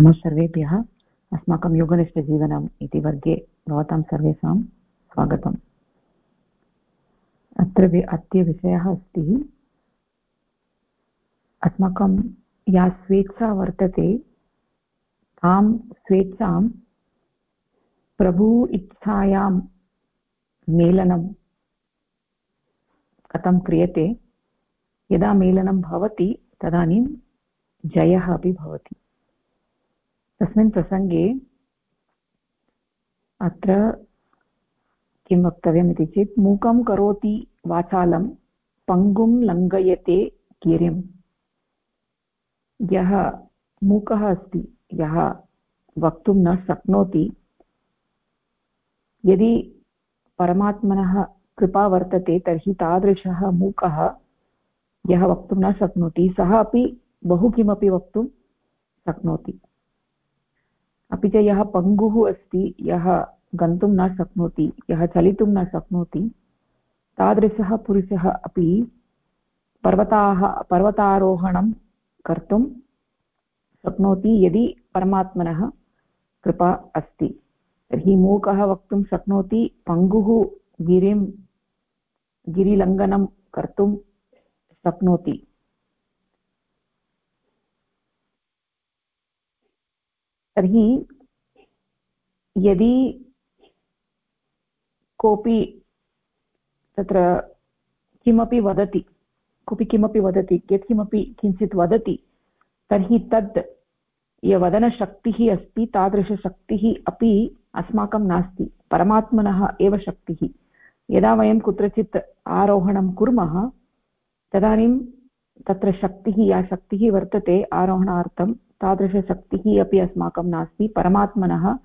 नमः सर्वेभ्यः। अस्माकं योगनिष्ठजीवनम् इति वर्गे भवतां सर्वेषां स्वागतम्। अत्र अद्य विषयः अस्ति। अस्माकं या स्वेच्छा वर्तते, तां स्वेच्छां प्रभु इच्छायां मेलनं कथं क्रियते, यदा मेलनं भवति तदानीं जयः अपि भवति। तस्मिन् प्रसङ्गे अत्र किं वक्तव्यम् चेत्, मूकं करोति वाचालं, पङ्गुं लङ्घयते गिरिं यः मूकः अस्ति, यः वक्तुं न शक्नोति, यदि परमात्मनः कृपा वर्तते, तर्हि तादृशः मूकः यः वक्तुं न शक्नोति, सः अपि बहु किमपि वक्तुं शक्नोति। अपि च यः पङ्गुः अस्ति, यः गन्तुं न शक्नोति, यः चलितुं न शक्नोति, तादृशः पुरुषः अपि पर्वताः, पर्वतारोहणं कर्तुं शक्नोति यदि परमात्मनः कृपा अस्ति। तर्हि मूकः वक्तुं शक्नोति, पङ्गुः गिरिं, गिरिलङ्घनं कर्तुं शक्नोति। तर्हि यदि कोऽपि तत्र किमपि वदति, कोऽपि किमपि वदति, यत्किमपि किञ्चित् वदति, तर्हि तद् ये वदनशक्तिः अस्ति, तादृशशक्तिः अपि अस्माकं नास्ति, परमात्मनः एव शक्तिः। यदा वयं कुत्रचित् आरोहणं कुर्मः, तदानीं तत्र शक्तिः या शक्तिः वर्तते, आरोहणार्थं तादृशशक्तिः अपि अस्माकं नास्ति, परमात्मनः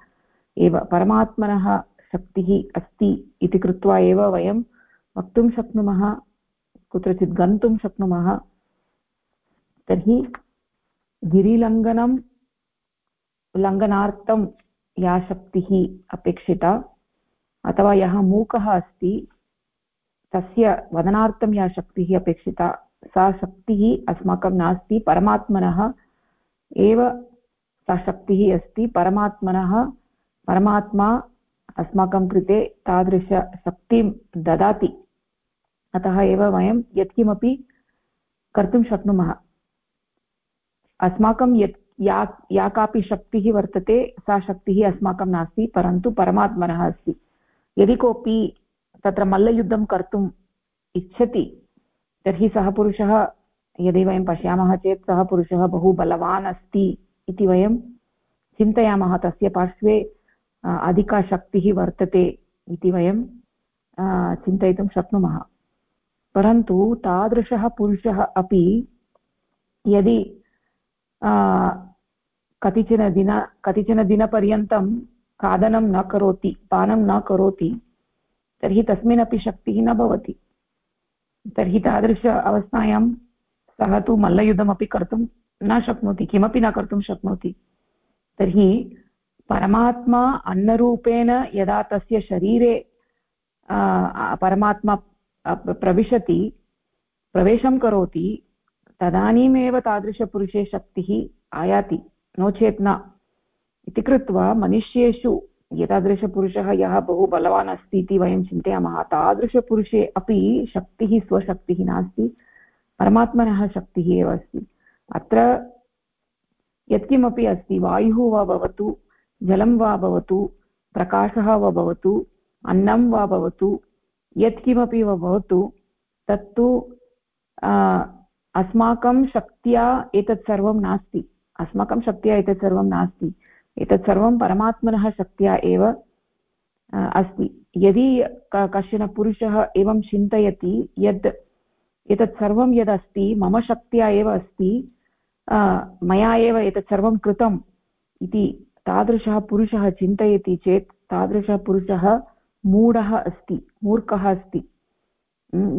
एव, परमात्मनः शक्तिः अस्ति इति कृत्वा एव वयं वक्तुं शक्नुमः, कुत्रचित् गन्तुं शक्नुमः। तर्हि गिरिलङ्घनं, लङ्घनार्थं या शक्तिः अपेक्षिता, अथवा यः मूकः अस्ति, तस्य वदनार्थं या शक्तिः अपेक्षिता, सा शक्तिः अस्माकं नास्ति, परमात्मनः एव सा शक्तिः अस्ति। परमात्मनः, परमात्मा अस्माकं कृते तादृशशक्तिं ददाति। अतः एव वयं यत्किमपि कर्तुं शक्नुमः। अस्माकं यत्, या या कापि शक्तिः वर्तते, सा शक्तिः अस्माकं नास्ति, परन्तु परमात्मनः अस्ति। यदि कोऽपि तत्र मल्लयुद्धं कर्तुम् इच्छति, तर्हि सः पुरुषः यदि वयं पश्यामः चेत् सः पुरुषः बहु बलवान् अस्ति इति वयं चिन्तयामः, तस्य पार्श्वे अधिका शक्तिः वर्तते इति वयं चिन्तयितुं शक्नुमः। परन्तु तादृशः पुरुषः अपि यदि कतिचन दिन, कतिचन दिनपर्यन्तं खादनं न करोति, पानं न करोति, तर्हि तस्मिन्नपि शक्तिः न भवति। तर्हि तादृश अवस्थायां सः तु मल्लयुद्धमपि कर्तुं न शक्नोति, किमपि न कर्तुं शक्नोति। तर्हि परमात्मा अन्नरूपेण यदा तस्य शरीरे परमात्मा प्रविशति, प्रवेशं करोति, तदानीमेव तादृशपुरुषे शक्तिः आयाति। नो चेत् न। इति कृत्वा मनुष्येषु एतादृशपुरुषः यः बहु बलवान् अस्ति इति वयं चिन्तयामः, तादृशपुरुषे अपि शक्तिः, स्वशक्तिः नास्ति। परमात्मनः शक्तिः एव अस्ति। अत्र यत्किमपि अस्ति, वायुः वा भवतु, जलं वा भवतु, प्रकाशः वा भवतु, अन्नं वा भवतु, यत्किमपि वा भवतु, तत्तु अस्माकं शक्त्या एतत् सर्वं नास्ति। अस्माकं शक्त्या एतत् सर्वं नास्ति। एतत् सर्वं परमात्मनः शक्त्या एव अस्ति। यदि कश्चन पुरुषः एवं चिन्तयति यद् एतत् सर्वं यदस्ति, मम शक्त्या एव अस्ति मया एव एतत् सर्वं कृतम् इति तादृशः पुरुषः चिन्तयति चेत् तादृशः पुरुषः मूढः अस्ति, मूर्खः अस्ति।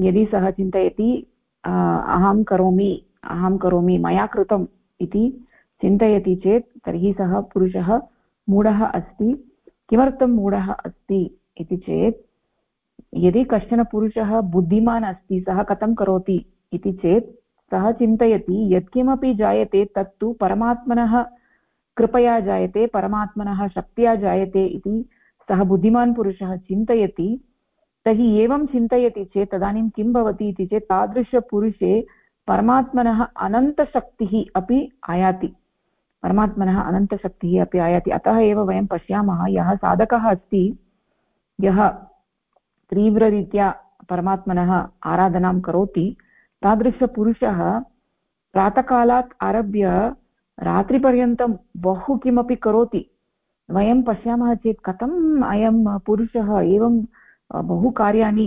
यदि सः चिन्तयति अहं करोमि अहं करोमि, मया कृतम् इति चिन्तयति चेत् तर्हि सः पुरुषः मूढः अस्ति। किमर्थं मूढः अस्ति इति चेत् यदि कश्चन पुरुषः बुद्धिमान् अस्ति, सः कथं करोति इति चेत् सः चिन्तयति, यत्किमपि जायते तत्तु परमात्मनः कृपया जायते, परमात्मनः शक्त्या जायते इति सः बुद्धिमान् पुरुषः चिन्तयति, तर्हि एवं चिन्तयति चेत् तदानीं किं भवति इति चेत् तादृशपुरुषे परमात्मनः अनन्तशक्तिः अपि आयाति। परमात्मनः अनन्तशक्तिः अपि आयाति। अतः एव वयं पश्यामः, यः साधकः अस्ति, यः तीव्ररीत्या परमात्मनः आराधनां करोति। तादृशपुरुषः प्रातःकालात् आरभ्य रात्रिपर्यन्तं बहु किमपि करोति। वयं पश्यामः चेत् कथम् अयं पुरुषः एवं बहु कार्याणि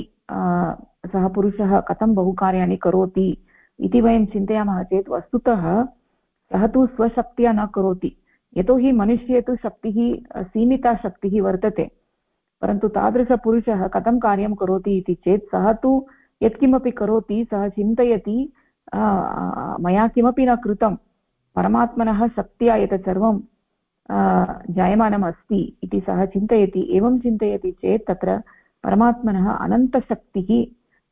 सः पुरुषः कथं बहु कार्याणि करोति इति वयं चिन्तयामः चेत् वस्तुतः सः तु स्वशक्त्या न करोति। यतोहि मनुष्ये तु शक्तिः, सीमिता शक्तिः वर्तते। परन्तु तादृशपुरुषः कथं कार्यं करोति इति चेत् सः तु यत्किमपि करोति, सः चिन्तयति मया किमपि न कृतं, परमात्मनः शक्त्या एतत् सर्वं जायमानम् अस्ति इति सः चिन्तयति। एवं चिन्तयति चेत् तत्र परमात्मनः अनन्तशक्तिः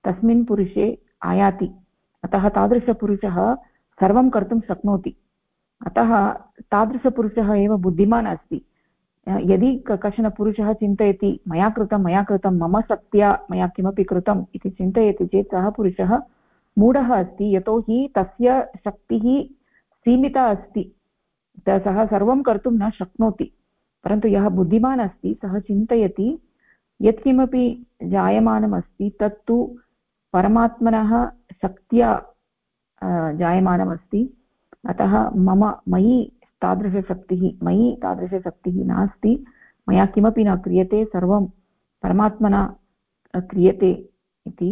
तस्मिन् पुरुषे आयाति। अतः तादृशपुरुषः सर्वं कर्तुं शक्नोति। अतः तादृशपुरुषः एव बुद्धिमान् अस्ति। यदि कश्चन पुरुषः चिन्तयति, मया कृतं मया कृतं, मम शक्त्या मया किमपि कृतम् इति चिन्तयति चेत् सः पुरुषः मूढः अस्ति यतोहि तस्य शक्तिः सीमिता अस्ति सः सर्वं कर्तुं न शक्नोति, परन्तु यः बुद्धिमान् अस्ति, सः चिन्तयति, यत्किमपि जायमानमस्ति तत्तु परमात्मनः शक्त्या जायमानमस्ति अतः मम, मयि तादृशशक्तिः मयि तादृशशक्तिः नास्ति। मया किमपि न क्रियते, सर्वं परमात्मना क्रियते इति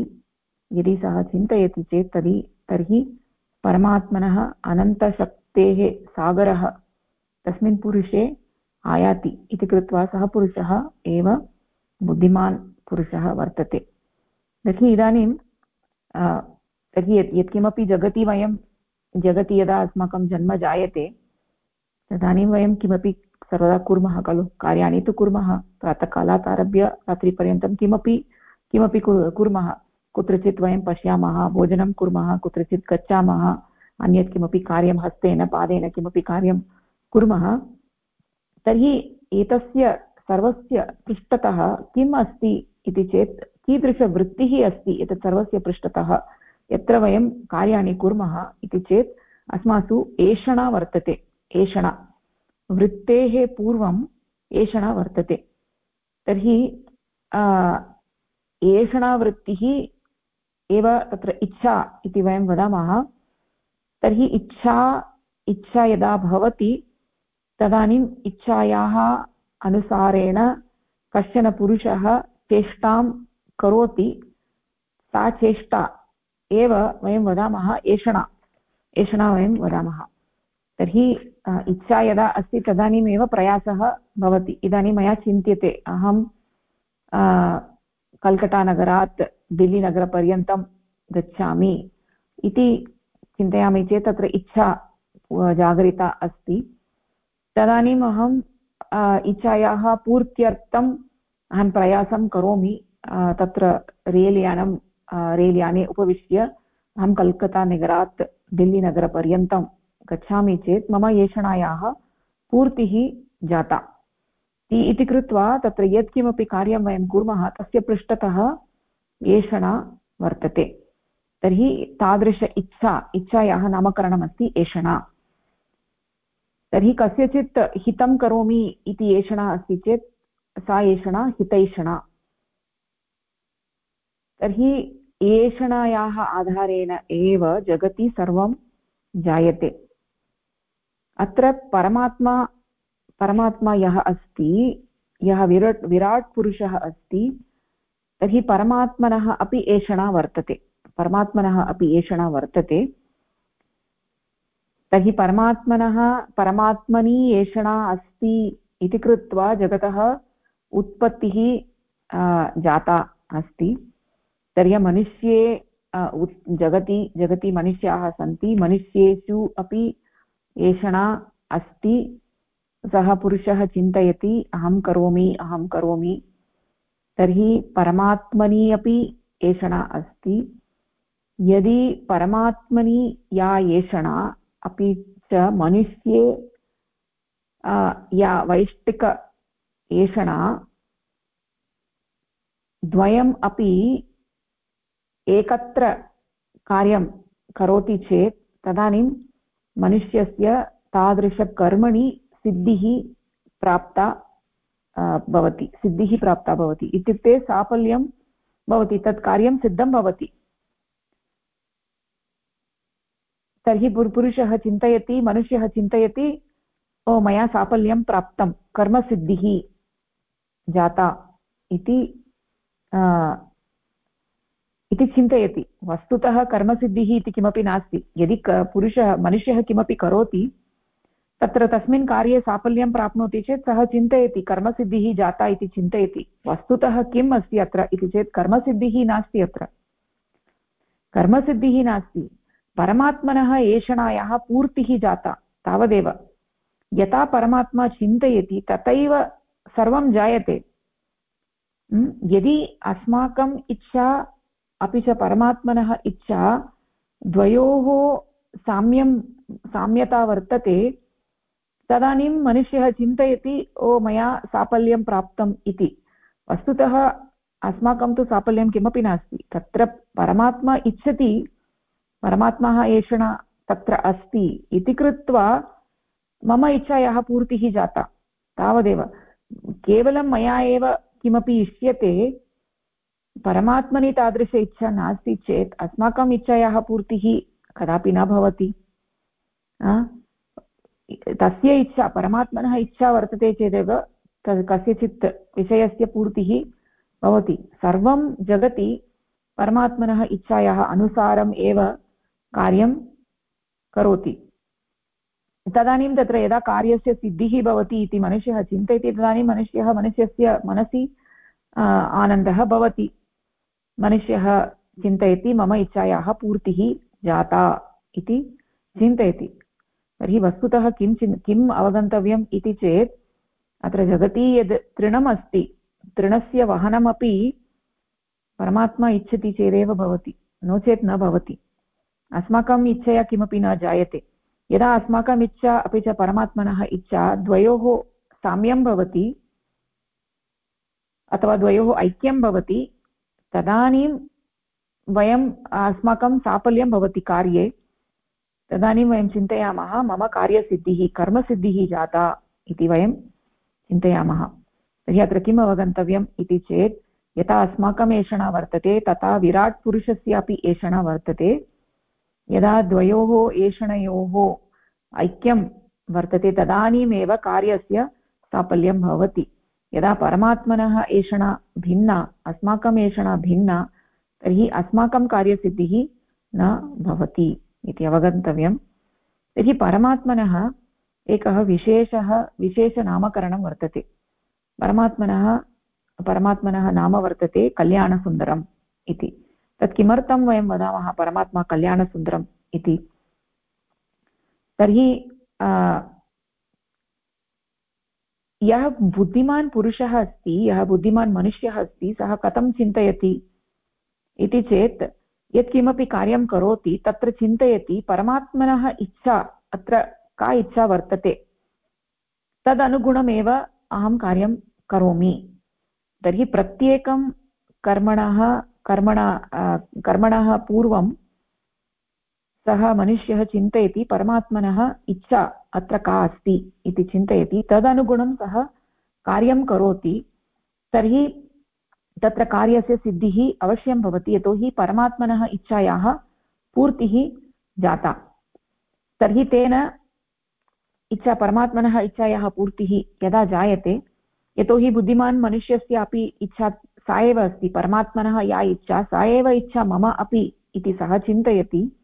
यदि सः चिन्तयति चेत् तर्हि तर्हि परमात्मनः अनन्तशक् तेः सागरः तस्मिन् पुरुषे आयाति इति कृत्वा सः पुरुषः एव बुद्धिमान् पुरुषः वर्तते। तर्हि इदानीं तर्हि यत्, यत्किमपि जगति वयं, जगति यदा अस्माकं जन्म जायते तदानीं वयं किमपि सर्वदा कुर्मः खलु? कार्याणि तु कुर्मः प्रातःकालात् आरभ्य रात्रिपर्यन्तं किमपि किमपि कुर्मः। कुत्रचित् वयं पश्यामः, भोजनं कुर्मः, कुत्रचित् गच्छामः, अन्यत् किमपि कार्यं हस्तेन, पादेन किमपि कार्यं कुर्मः। तर्हि एतस्य सर्वस्य पृष्ठतः किम् अस्ति इति चेत् कीदृशवृत्तिः अस्ति एतत् सर्वस्य पृष्ठतः, यत्र वयं कार्याणि कुर्मः इति चेत् अस्मासु एषणा वर्तते। एषणा। वृत्तेः पूर्वम् एषणा वर्तते। तर्हि एषणावृत्तिः एव तत्र इच्छा इति वयं वदामः। तर्हि इच्छा इच्छा यदा भवति, तदानीम् इच्छायाः अनुसारेण कश्चन पुरुषः चेष्टां करोति, सा चेष्टा एव वयं वदामः एषणा। एषणा वयं वदामः। तर्हि इच्छा यदा अस्ति तदानीमेव प्रयासः भवति। इदानीं मया चिन्त्यते, अहं कल्कटानगरात् दिल्लीनगरपर्यन्तं गच्छामि इति चिन्तयामि चेत् तत्र इच्छा जागरिता अस्ति। तदानीम् अहं इच्छायाः पूर्त्यर्थम् अहं प्रयासं करोमि तत्र रेल्यानं रेल्याने उपविश्य अहं कल्कत्तानगरात् दिल्लीनगरपर्यन्तं गच्छामि चेत् मम एषणायाः पूर्तिः जाता। इति कृत्वा तत्र यत्किमपि कार्यं वयं कुर्मः, तस्य पृष्ठतः एषणा वर्तते। तर्हि तादृश इच्छा, इच्छायाः नामकरणमस्ति एषणा तर्हि कस्यचित् हितं करोमि इति एषणा अस्ति चेत् सा एषणा हितैषणा। तर्हि एषणायाः आधारेण एव जगति सर्वं जायते। अत्र परमात्मा परमात्मा यः अस्ति, यः विराट् विराट् पुरुषः अस्ति, तर्हि परमात्मनः अपि एषणा वर्तते। परमात्मनः अपि एषणा वर्तते। तर्हि परमात्मनः, परमात्मनि एषणा अस्ति इति कृत्वा जगतः उत्पत्तिः जाता अस्ति। तर्हि मनुष्ये जगति जगति मनुष्याः सन्ति, मनुष्येषु अपि एषणा अस्ति, सः पुरुषः चिन्तयति, अहं करोमि अहं करोमि। तर्हि परमात्मनि अपि एषणा अस्ति। यदि परमात्मनि या एषणा, अपि च मनुष्ये या वैष्टिक एषणा, द्वयम् अपि एकत्र कार्यं करोति चेत् तदानीं मनुष्यस्य तादृशकर्मणि सिद्धिः प्राप्ता भवति, सिद्धिः प्राप्ता भवति। इत्युक्ते साफल्यं भवति, तत् कार्यं सिद्धं भवति। तर्हि पुरुषः चिन्तयति, मनुष्यः चिन्तयति, ओ, मया साफल्यं प्राप्तं, कर्मसिद्धिः जाता इति इति चिन्तयति। वस्तुतः कर्मसिद्धिः इति किमपि नास्ति। यदि पुरुषः, मनुष्यः किमपि करोति, तत्र तस्मिन् कार्ये साफल्यं प्राप्नोति चेत् सः चिन्तयति, कर्मसिद्धिः जाता इति चिन्तयति। वस्तुतः किम् अस्ति अत्र इति चेत् कर्मसिद्धिः नास्ति अत्र। कर्मसिद्धिः नास्ति। परमात्मनः एषणायाः पूर्तिः जाता, तावदेव। यथा परमात्मा चिन्तयति, तथैव सर्वं जायते। यदि अस्माकम् इच्छा अपि च परमात्मनः इच्छा द्वयोः साम्यं, साम्यता वर्तते, तदानीं मनुष्यः चिन्तयति, ओ, मया साफल्यं प्राप्तम् इति। वस्तुतः अस्माकं तु साफल्यं किमपि नास्ति। तत्र परमात्मा इच्छति, परमात्मा एषण तत्र अस्ति इति कृत्वा मम इच्छायाः पूर्तिः जाता। तावदेव। केवलं मया एव किमपि इष्यते परमात्मनि तादृश इच्छा नास्ति चेत् अस्माकम् इच्छायाः पूर्तिः कदापि न भवति। तस्य इच्छा, परमात्मनः इच्छा वर्तते चेदेव तद् कस्यचित् विषयस्य पूर्तिः भवति। सर्वं जगति परमात्मनः इच्छायाः अनुसारम् एव कार्यं करोति। तदानीं तत्र यदा कार्यस्य सिद्धिः भवति इति मनुष्यः चिन्तयति, तदानीं मनुष्यः मनुष्यस्य मनसि आनन्दः भवति। मनुष्यः चिन्तयति, मम इच्छायाः पूर्तिः जाता इति चिन्तयति। तर्हि वस्तुतः किं चिन्, किम् अवगन्तव्यम् इति चेत्, अत्र जगति यद् तृणम् अस्ति तृणस्य वहनमपि परमात्मा इच्छति चेदेव भवति, नो चेत् न भवति। अस्माकम् इच्छया किमपि न जायते। यदा अस्माकम् इच्छा, अपि च परमात्मनः इच्छा द्वयोः साम्यं भवति, अथवा द्वयोः ऐक्यं भवति तदानीं वयम् अस्माकं साफल्यं भवति कार्ये। तदानीं वयं चिन्तयामः, मम कार्यसिद्धिः, कर्मसिद्धिः जाता इति वयं चिन्तयामः। तर्हि अत्र किम् अवगन्तव्यम् इति चेत्, यथा अस्माकम् एषणा वर्तते, तथा विराट् पुरुषस्य अपि एषणा वर्तते। यदा द्वयोः एषणयोः ऐक्यं वर्तते, तदानीमेव कार्यस्य साफल्यं भवति। यदा परमात्मनः एषणा भिन्ना, अस्माकम् एषणा भिन्ना, तर्हि अस्माकं कार्यसिद्धिः न भवति इति अवगन्तव्यं। तर्हि परमात्मनः एकः विशेषः, विशेषनामकरणं वर्तते। परमात्मनः परमात्मनः नाम वर्तते कल्याणसुन्दरम् इति। तत् किमर्थं वयं वदामः परमात्मा कल्याणसुन्दरम् इति। तर्हि यः बुद्धिमान् पुरुषः अस्ति, यः बुद्धिमान् मनुष्यः अस्ति, सः कथं चिन्तयति इति चेत् यत्किमपि कार्यं करोति, तत्र चिन्तयति, परमात्मनः इच्छा, अत्र का इच्छा वर्तते, तदनुगुणमेव अहं कार्यं करोमि। तर्हि प्रत्येकं कर्मणः, कर्मण कर्मणः पूर्वं सः मनुष्यः चिन्तयति, परमात्मनः इच्छा अत्र का अस्ति इति चिन्तयति, तदनुगुणं सः कार्यं करोति, तर्हि तत्र कार्यस्य सिद्धिः अवश्यं भवति, यतोहि परमात्मनः इच्छायाः पूर्तिः जाता। तर्हि तेन इच्छा, परमात्मनः इच्छायाः पूर्तिः यदा जायते, यतोहि बुद्धिमान् मनुष्यस्य अपि इच्छा सा एव अस्ति, परमात्मनः या इच्छा, सा एव इच्छा मम अपि इति सः चिन्तयति।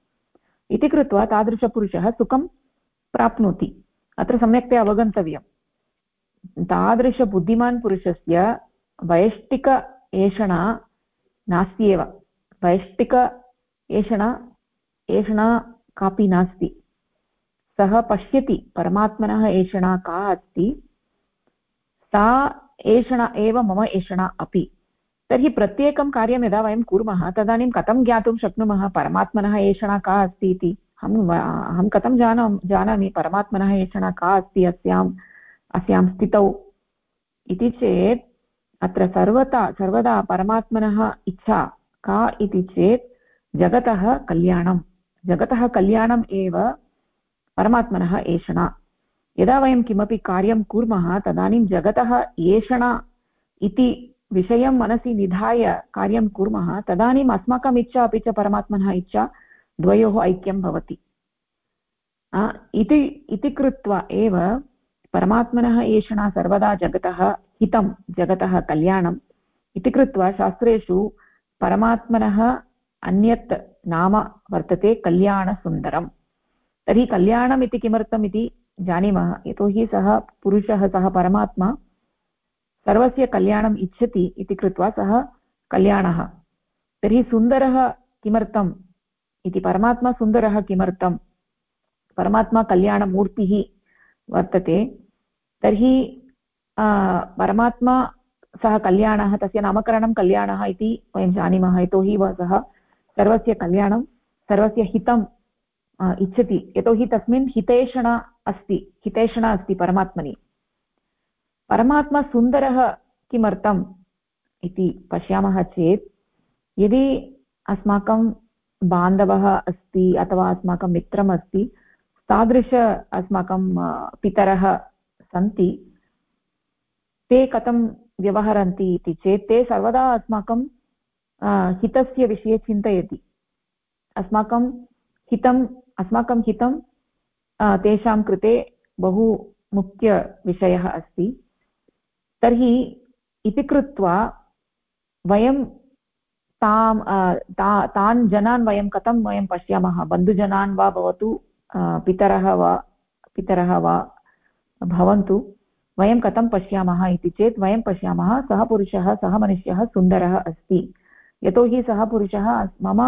इति कृत्वा तादृशपुरुषः सुखं प्राप्नोति। अत्र सम्यक्तया अवगन्तव्यं। तादृशबुद्धिमान् पुरुषस्य वैष्टिक एषणा नास्ति एव। वैष्टिक एषणा एषणा कापि नास्ति। सः पश्यति परमात्मनः एषणा का अस्ति। सा एषणा एव मम एषणा अपि। तर्हि प्रत्येकं कार्यं यदा वयं कुर्मः, तदानीं कथं ज्ञातुं शक्नुमः? परमात्मनः एषणा का अस्ति इति। अहं अहं कथं जाना, जानामि परमात्मनः एषणा का अस्ति अस्यां अस्यां स्थितौ? इति चेत् अत्र सर्वदा सर्वदा परमात्मनः इच्छा का इति चेत् जगतः कल्याणं जगतः कल्याणम् एव परमात्मनः एषणा। यदा वयं किमपि कार्यं कुर्मः, तदानीं जगतः एषणा इति विषयं मनसि निधाय कार्यं कुर्मः, तदानीम् अस्माकम् इच्छा अपि च परमात्मनः इच्छा द्वयोः ऐक्यं भवति। इति इति कृत्वा एव परमात्मनः एषणा सर्वदा जगतः हितं, जगतः कल्याणम्। इति कृत्वा शास्त्रेषु परमात्मनः अन्यत् नाम वर्तते कल्याणसुन्दरम्। तर्हि कल्याणम् इति किमर्थम् इति जानीमः, यतोहि सः पुरुषः, सः परमात्मा। सर्वस्य कल्याणम् इच्छति इति कृत्वा सः कल्याणः। तर्हि सुन्दरः किमर्थम्? इति परमात्मा सुन्दरः किमर्थं परमात्मा कल्याणमूर्तिः वर्तते। तर्हि परमात्मा सः कल्याणः, तस्य नामकरणं कल्याणः इति वयं जानीमः। यतोहि सः सर्वस्य कल्याणं, सर्वस्य हितम् इच्छति। यतोहि तस्मिन् हितेषणा अस्ति हितेषणा अस्ति परमात्मनि। परमात्मा सुन्दरः किमर्थम् इति पश्यामः चेत्, यदि अस्माकं बान्धवः अस्ति अथवा अस्माकं मित्रम् अस्ति, तादृश अस्माकं पितरः सन्ति, ते कथं व्यवहरन्ति इति चेत्, ते सर्वदा अस्माकं हितस्य विषये चिन्तयति। अस्माकं हितम्, अस्माकं हितं तेषां कृते बहु मुख्यविषयः अस्ति। तर्हि इति कृत्वा वयं तां ता, तान् जनान् वयं कथं वयं पश्यामः? बन्धुजनान् वा भवतु पितरः वा पितरः वा भवन्तु, वयं कथं पश्यामः इति चेत् वयं पश्यामः सः पुरुषः, सः मनुष्यः, सुन्दरः अस्ति। यतोहि सः पुरुषः मम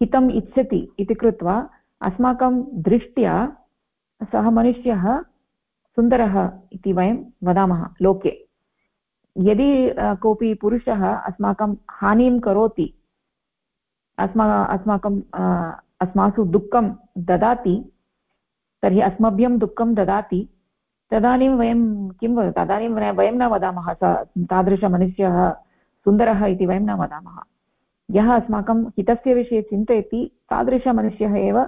हितम् इच्छति इति कृत्वा अस्माकं दृष्ट्या सः मनुष्यः सुन्दरः इति वयं वदामः लोके। यदि कोऽपि पुरुषः अस्माकं हानिं करोति, अस्मा, अस्माकं अस्मासु दुःखं ददाति, तर्हि अस्मभ्यं दुःखं ददाति, तदानीं वयं किं तदानीं वयं न वदामः, स, तादृशमनुष्यः सुन्दरः इति वयं न वदामः। यः अस्माकं हितस्य विषये चिन्तयति, तादृशमनुष्यः एव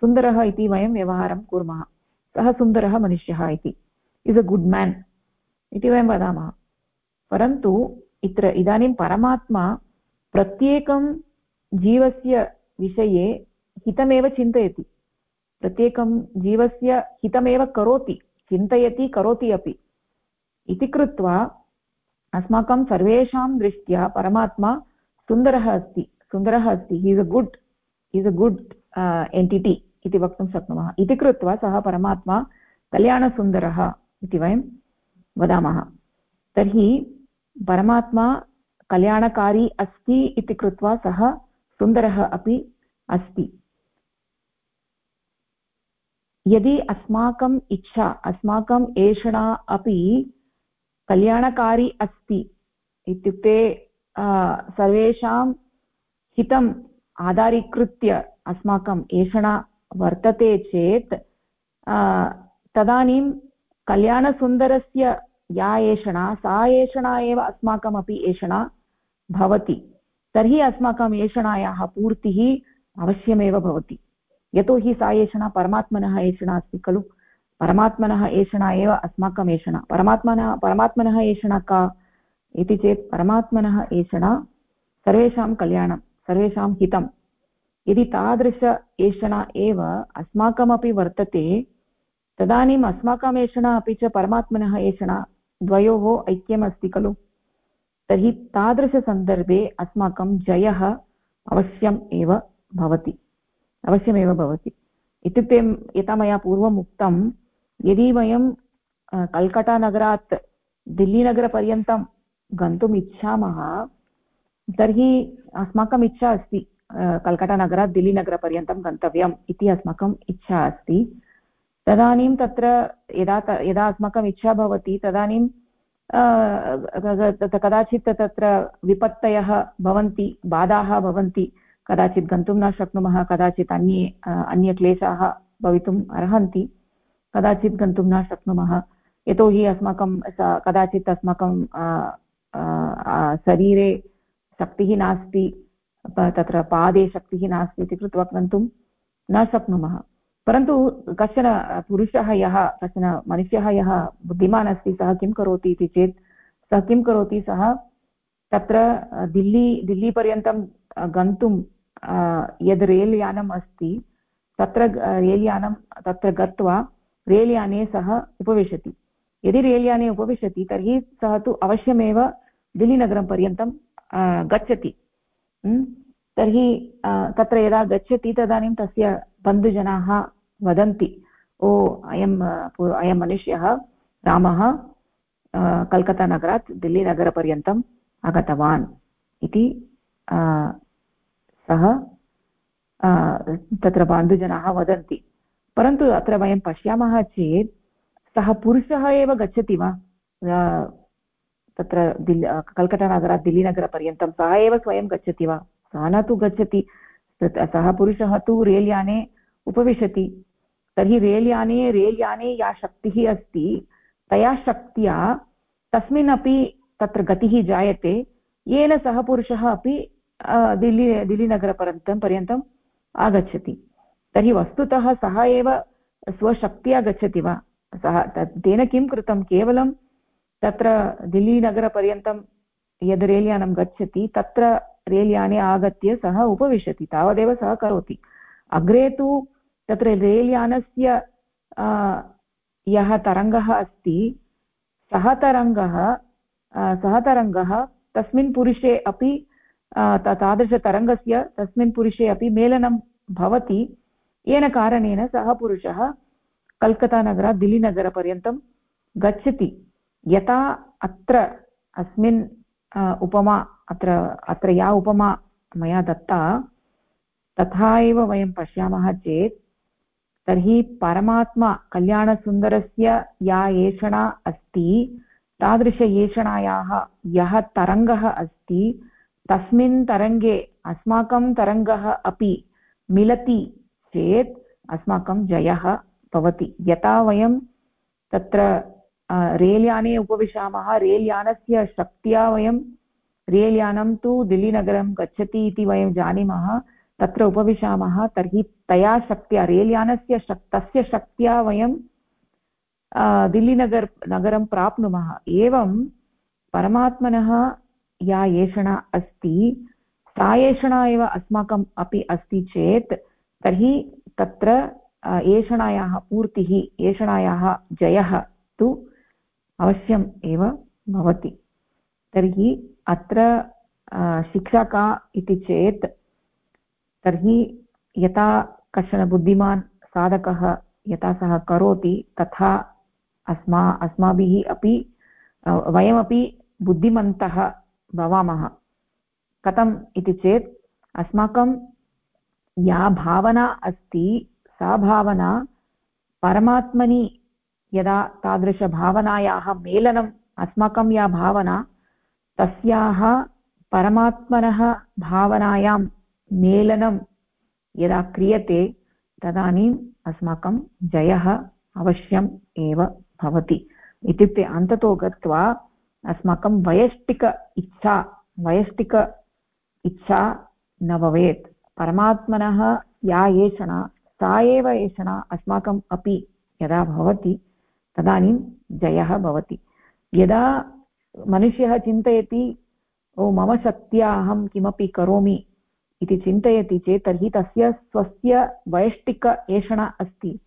सुन्दरः इति वयं व्यवहारं कुर्मः। सः सुन्दरः मनुष्यः इति। इस् अ गुड् मेन् इति वयं वदामः। परन्तु इत्र इदानीं परमात्मा प्रत्येकं जीवस्य विषये हितमेव चिन्तयति। प्रत्येकं जीवस्य हितमेव करोति, चिन्तयति, करोति अपि। इति कृत्वा अस्माकं सर्वेषां दृष्ट्या परमात्मा सुन्दरः अस्ति सुन्दरः अस्ति। He is a good is a good entity इति वक्तुं शक्नुमः। इति कृत्वा सः परमात्मा कल्याणसुन्दरः इति वयं वदामः। तर्हि परमात्मा कल्याणकारी अस्ति इति कृत्वा सः सुन्दरः अपि अस्ति। यदि अस्माकम् इच्छा अस्माकम् एषणा अपि कल्याणकारी अस्ति इत्युक्ते सर्वेषां हितम् आधारीकृत्य अस्माकम् एषणा वर्तते चेत् तदानीं कल्याणसुन्दरस्य या एषणा, सा एषणा एव अस्माकमपि एषणा भवति। तर्हि अस्माकम् एषणायाः पूर्तिः अवश्यमेव भवति। यतोहि सा एषणा परमात्मनः एषणा अस्ति खलु। परमात्मनः एषणा एव अस्माकम् एषणा। परमात्मनः परमात्मनः एषणा का इति चेत् परमात्मनः एषणा सर्वेषां कल्याणं, सर्वेषां हितं यदि तादृश एषणा एव अस्माकमपि वर्तते, तदानीम् अस्माकम् एषणा अपि च परमात्मनः एषणा द्वयोः ऐक्यमस्ति खलु? तर्हि तादृशसन्दर्भे अस्माकं जयः अवश्यम् एव भवति। अवश्यमेव भवति। इत्युक्ते यथा मया पूर्वम् उक्तं, यदि वयं कल्कटानगरात् दिल्लीनगरपर्यन्तं गन्तुम् इच्छामः, तर्हि अस्माकम् इच्छा अस्ति कल्कटानगरात् दिल्लीनगरपर्यन्तं गन्तव्यम् इति अस्माकम् इच्छा अस्ति। तदानीं तत्र यदा यदा अस्माकम् इच्छा भवति, तदानीं कदाचित् तत्र विपत्तयः भवन्ति, बाधाः भवन्ति, कदाचित् गन्तुं न शक्नुमः, कदाचित् अन्ये अन्यक्लेशाः भवितुम् अर्हन्ति, कदाचित् गन्तुं न शक्नुमः, यतोहि अस्माकं कदाचित् अस्माकं शरीरे शक्तिः नास्ति तत्र पादे शक्तिः नास्ति इति कृत्वा गन्तुं न शक्नुमः। परन्तु कश्चन पुरुषः यः, कश्चन मनुष्यः यः बुद्धिमान् अस्ति, सः किं करोति इति चेत्, सः किं करोति, सः तत्र दिल्ली, दिल्लीपर्यन्तं गन्तुं यद् रेल् यानम् अस्ति, तत्र रेल् यानं तत्र गत्वा रेल् याने सः उपविशति। यदि रेल् याने उपविशति, तर्हि सः तु अवश्यमेव दिल्लीनगरं पर्यन्तं गच्छति। तर्हि तत्र यदा गच्छति, तदानीं तस्य बन्धुजनाः वदन्ति, ओ अयम् अयं मनुष्यः रामः कल्कत्तानगरात् दिल्लीनगरपर्यन्तम् आगतवान् इति सः तत्र बन्धुजनाः वदन्ति। परन्तु अत्र वयं पश्यामः चेत्, सः पुरुषः एव गच्छति वा? तत्र दिल् कल्कत्तानगरात् दिल्लीनगरपर्यन्तं सः एव स्वयं गच्छति वा? सः न तु गच्छति सः पुरुषः तु रेल् याने उपविशति। तर्हि रेल्याने रेल्याने या शक्तिः अस्ति। तया शक्त्या तस्मिन् अपि तत्र गतिः जायते। येन सः पुरुषः अपि दिल्ली, दिल्लीनगरपर्यन्तं, पर्यन्तम् आगच्छति। तर्हि वस्तुतः सः एव स्वशक्त्या गच्छति वा? सः तेन किं कृतं? केवलं तत्र दिल्लीनगरपर्यन्तं यद् रेल्यानं गच्छति, तत्र रेल्याने आगत्य सः उपविशति, तावदेव सः करोति। अग्रे तु तत्र रेल्यानस्य यः तरङ्गः अस्ति, सः तरङ्गः सः तरङ्गः तस्मिन् पुरुषे अपि तादृशतरङ्गस्य तस्मिन् पुरुषे अपि मेलनं भवति। येन कारणेन सः पुरुषः कल्कत्तानगरात् दिल्लीनगरपर्यन्तं गच्छति। यथा अत्र अस्मिन् उपमा, अत्र अत्र या उपमा मया दत्ता, तथा एव वयं पश्यामः चेत् तर्हि परमात्मा कल्याणसुन्दरस्य या एषणा अस्ति, तादृश एषणायाः यः तरङ्गः अस्ति, तस्मिन् तरङ्गे अस्माकं तरङ्गः अपि मिलति चेत् अस्माकं जयः भवति। यथा वयं तत्र रेल्याने उपविशामः, रेल्यानस्य शक्त्या वयं रेल्यानं तु दिल्लीनगरं गच्छति इति वयं जानीमः। तत्र उपविशामः, तर्हि तया शक्त्या, रेल्यानस्य शक् तस्य शक्त्या वयं दिल्लीनगर, नगरं प्राप्नुमः। एवं परमात्मनः या एषणा अस्ति, सा एषणा एव अस्माकम् अपि अस्ति चेत्, तर्हि तत्र एषणायाः पूर्तिः एषणायाः जयः तु अवश्यम् एव भवति। तर्हि अत्र शिक्षा का इति चेत् तर्हि यथा कश्चन बुद्धिमान् साधकः यथा सः करोति, तथा अस्मा, अस्माभिः अपि वयमपि बुद्धिमन्तः भवामः। कथम् इति चेत्, अस्माकं या भावना अस्ति, सा भावना परमात्मनि यदा तादृशभावनायाः मेलनम्, अस्माकं या भावना, तस्याः परमात्मनः भावनायां मेलनं यदा क्रियते तदानीम् अस्माकं जयः अवश्यम् एव भवति। इत्युक्ते अन्ततो गत्वा अस्माकं वैयष्टिक इच्छा वैयष्टिक इच्छा न भवेत्। परमात्मनः या एषणा सा एव एषणा अस्माकम् अपि यदा भवति, तदानीं जयः भवति। यदा मनुष्यः चिन्तयति, ओ, मम शक्त्या अहं किमपि करोमि इति चिन्तयति चेत् तर्हि तस्य स्वस्य वैष्टिक एषणा अस्ति।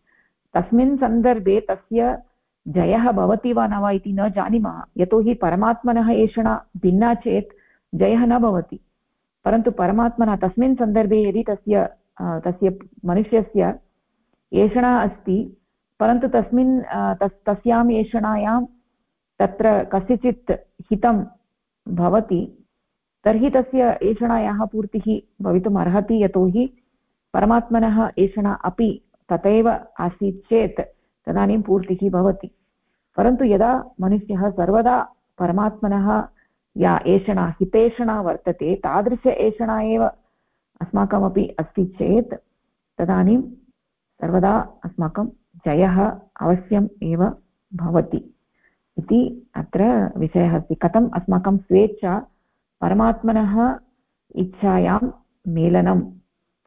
तस्मिन् सन्दर्भे तस्य जयः भवति वा न वा इति न जानीमः। यतोहि परमात्मनः एषणा भिन्ना चेत् जयः न भवति। परन्तु परमात्मना तस्मिन् सन्दर्भे यदि तस्य तस्य मनुष्यस्य एषणा अस्ति, परन्तु तस्मिन् तस्, तस्याम् एषणायां तत्र कस्यचित् हितं भवति तर्हि तस्य एषणायाः पूर्तिः भवितुम् अर्हति, यतोहि परमात्मनः एषणा अपि तथैव आसीत् चेत् तदानीं पूर्तिः भवति। परन्तु यदा मनुष्यः सर्वदा परमात्मनः या एषणा हितेषणा वर्तते, तादृश एषणा एव अस्माकमपि अस्ति चेत् तदानीं सर्वदा अस्माकं जयः अवश्यम् एव भवति। इति अत्र विषयः अस्ति। कथम् अस्माकं स्वेच्छा परमात्मनः इच्छायां मेलनं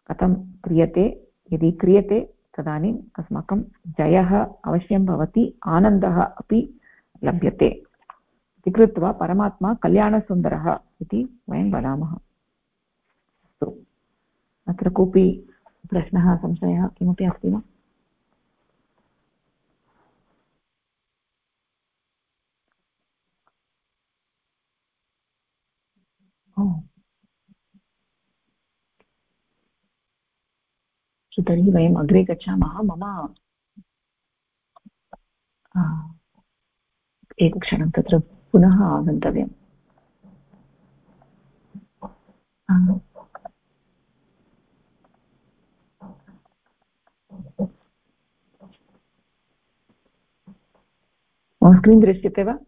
कथं क्रियते? यदि क्रियते, तदानीम् अस्माकं जयः अवश्यं भवति, आनन्दः अपि लभ्यते। इति कृत्वा परमात्मा कल्याणसुन्दरः इति वयं वदामः। अत्र कोऽपि प्रश्नः, संशयः किमपि अस्ति वा? तर्हि वयम् अग्रे गच्छामः। मम एकक्षणं तत्र पुनः आगन्तव्यम्। मम स्क्रीन् दृश्यते वा?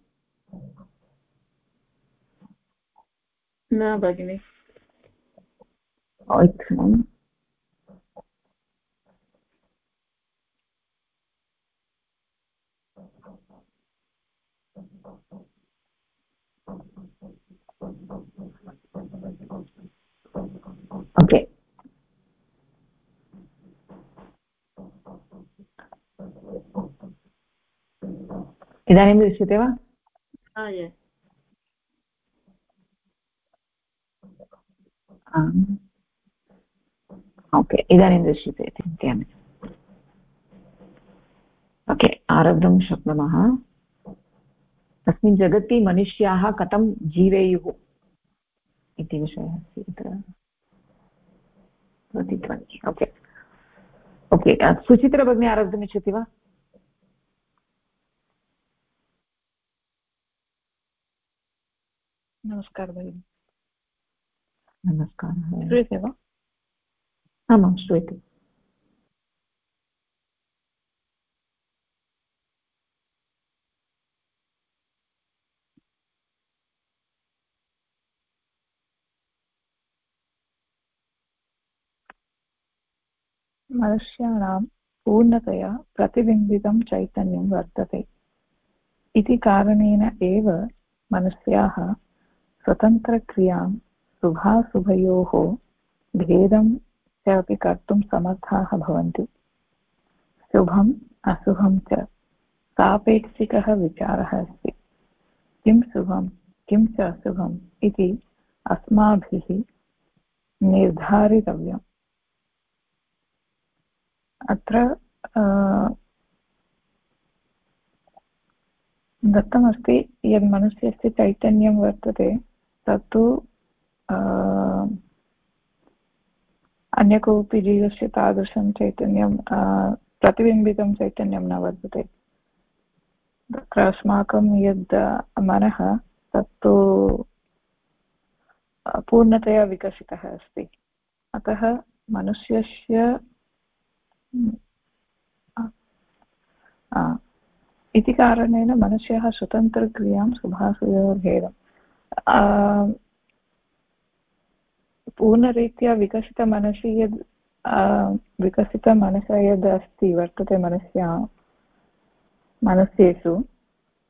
न भगिनि। एकक्षणम् ओके इदानीं दृश्यते वा ओके इदानीं दृश्यते चिन्तयामि ओके आरब्धुं शक्नुमः तस्मिन् जगति मनुष्याः कथं जीवेयुः इति विषयः अस्ति प्रतिध्वनिः ओके। ओके सुचित्रा भगिनी आरब्धुमिच्छति वा? नमस्कारः भगिनि। नमस्कारः। श्रूयते वा? आमां श्रूयते। मनुष्याणां पूर्णतया प्रतिबिम्बितं चैतन्यं वर्तते। इति कारणेन एव मनुष्याः स्वतन्त्रक्रियाँ, शुभाशुभयोः भेदं च अपि कर्तुं समर्थाः भवन्ति। शुभम् अशुभं च सापेक्षिकः विचारः अस्ति। किं शुभं, किं च अशुभम् इति अस्माभिः निर्धारितव्यम्। अत्र दत्तमस्ति यद् मनुष्यस्य चैतन्यं वर्तते, तत्तु अन्य कोऽपि जीवस्य तादृशं चैतन्यं प्रतिबिम्बितं चैतन्यं न वर्तते। तत्र अस्माकं यद् मनः, तत्तु पूर्णतया विकसितः अस्ति। अतः मनुष्यस्य इति कारणेन मनुष्यः स्वतन्त्रक्रियाँ शुभाशुभयोर्भेदं पूर्णरीत्या विकसितमनसि यद् विकसितमनसः यद् अस्ति वर्तते मनस्या, मनस्येषु,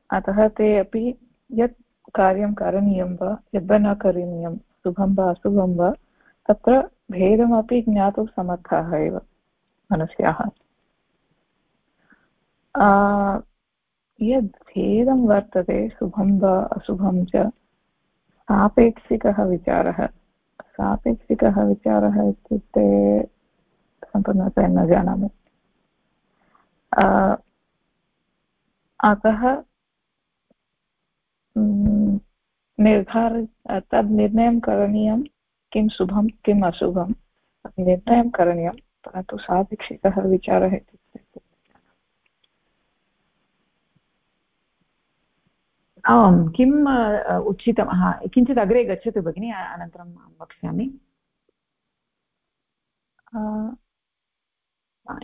अतः ते अपि यत् कार्यं करणीयं वा यद्वा न करणीयं, शुभं वा अशुभं वा, तत्र भेदमपि ज्ञातुं समर्थाः एव। मनुष्याः यद् भेदं वर्तते शुभं वा अशुभं च, सापेक्षिकः विचारः। सापेक्षिकः विचारः इत्युक्ते सम्पूर्णतया न जानामि। अतः निर्धार, तद् निर्णयं करणीयं, किं शुभं, किम् अशुभं। निर्णयं करणीयं। परन्तु सापेक्षिकः विचारः इत्युक्ते आम् किम् उचितं हा किञ्चित् अग्रे गच्छतु भगिनि अनन्तरं वक्ष्यामि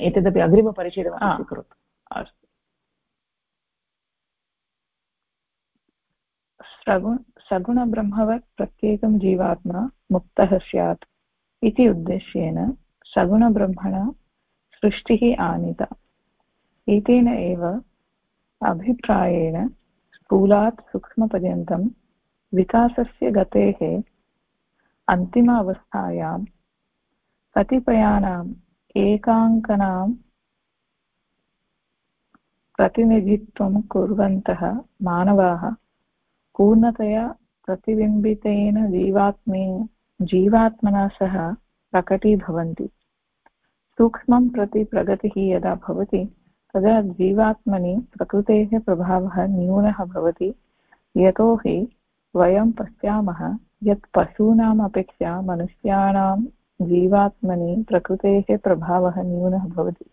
एतदपि अग्रिमपरिचयं स्वीकरोतु अस्तु सगुण सगुणब्रह्मवत् प्रत्येकं जीवात्मा मुक्तः स्यात् इति उद्देश्येन सगुणब्रह्मणा सृष्टिः आनीता। एतेन एव अभिप्रायेण स्थूलात् सूक्ष्मपर्यन्तं विकासस्य गतेः अन्तिम अवस्थायां कतिपयानाम् एकाङ्कनां प्रतिनिधित्वं कुर्वन्तः मानवाः पूर्णतया प्रतिबिम्बितेन जीवात्मे जीवात्मना सह प्रकटीभवन्ति। सूक्ष्मं प्रति प्रगतिः यदा भवति, तदा जीवात्मनि प्रकृतेः प्रभावः न्यूनः भवति। यतोहि वयं पश्यामः यत् पशूनाम् अपेक्षया मनुष्याणां जीवात्मनि प्रकृतेः प्रभावः न्यूनः भवति।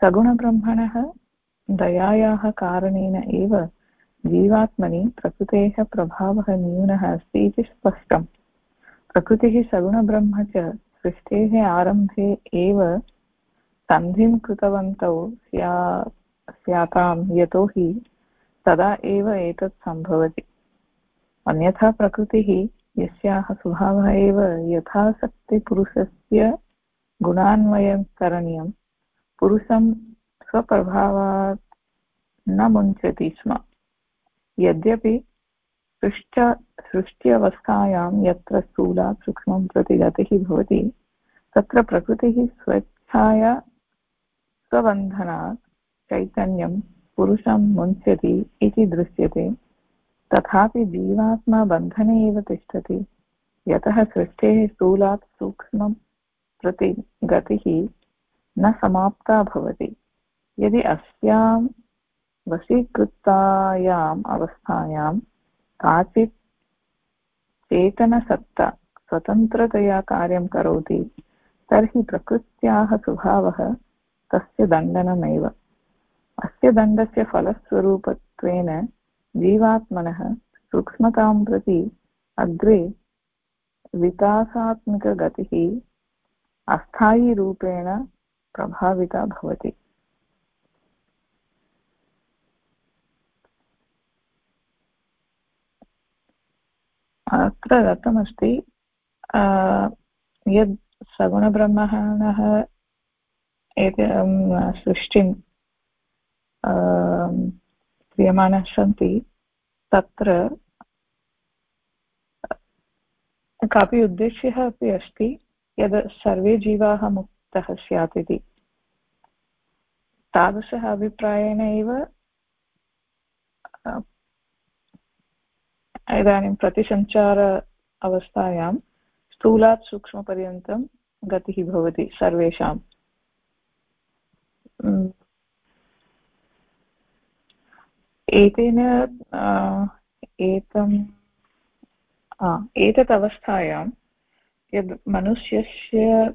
सगुणब्रह्मणः दयायाः कारणेन एव जीवात्मनि प्रकृतेः प्रभावः न्यूनः अस्ति इति स्पष्टम्। प्रकृतिः सगुणब्रह्म च सृष्टेः आरम्भे एव सन्धिं कृतवन्तौ स्या, स्यातां यतोहि तदा एव एतत् सम्भवति। अन्यथा प्रकृतिः यस्याः स्वभावः एव यथाशक्तिपुरुषस्य गुणान्वयं करणीयं। पुरुषं स्वप्रभावात् न मुञ्चति स्म। यद्यपि सृष्ट सृष्ट्यवस्थायां यत्र स्थूलात् सूक्ष्मं प्रति गतिः भवति, तत्र प्रकृतिः स्वेच्छाया स्वबन्धनात् चैतन्यं पुरुषं मुञ्चति इति दृश्यते, तथापि जीवात्मा बन्धने एव तिष्ठति, यतः सृष्टेः स्थूलात् सूक्ष्मं प्रति गतिः न समाप्ता भवति। यदि अस्यां वशीकृतायाम् अवस्थायां काचित् चेतनसत्ता स्वतन्त्रतया कार्यं करोति, तर्हि प्रकृत्याः स्वभावः तस्य दण्डनमेव। अस्य दण्डस्य फलस्वरूपत्वेन जीवात्मनः सूक्ष्मतां प्रति अग्रे विकासात्मकगतिः अस्थायीरूपेण प्रभाविता भवति। अत्र दत्तमस्ति यद् सगुणब्रह्मणः एते सृष्टिं क्रियमाणः सन्ति, तत्र कापि उद्देश्यः अपि अस्ति, यद् सर्वे जीवाः मुक्तः स्यात् इति। तादृशः अभिप्रायेण एव इदानीं प्रतिसञ्चार अवस्थायां स्थूलात् सूक्ष्मपर्यन्तं गतिः भवति सर्वेषाम् एतेन एतं एतत् अवस्थायां यद् मनुष्यस्य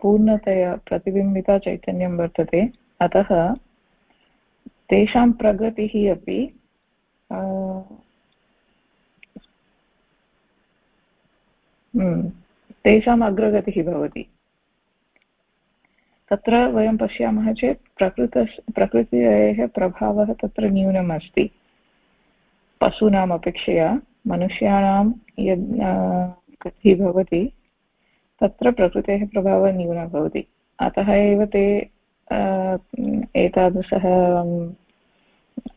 पूर्णतया प्रतिबिम्बिता चैतन्यं वर्तते, अतः तेषां प्रगतिः अपि तेषाम् अग्रगतिः भवति. तत्र वयं पश्यामः चेत् प्रकृत प्रकृतेः प्रभावः तत्र न्यूनम् अस्ति पशूनाम् अपेक्षया मनुष्याणां यद् गतिः भवति, तत्र प्रकृतेः प्रभावः न्यूनः भवति. अतः एव ते एतादृशः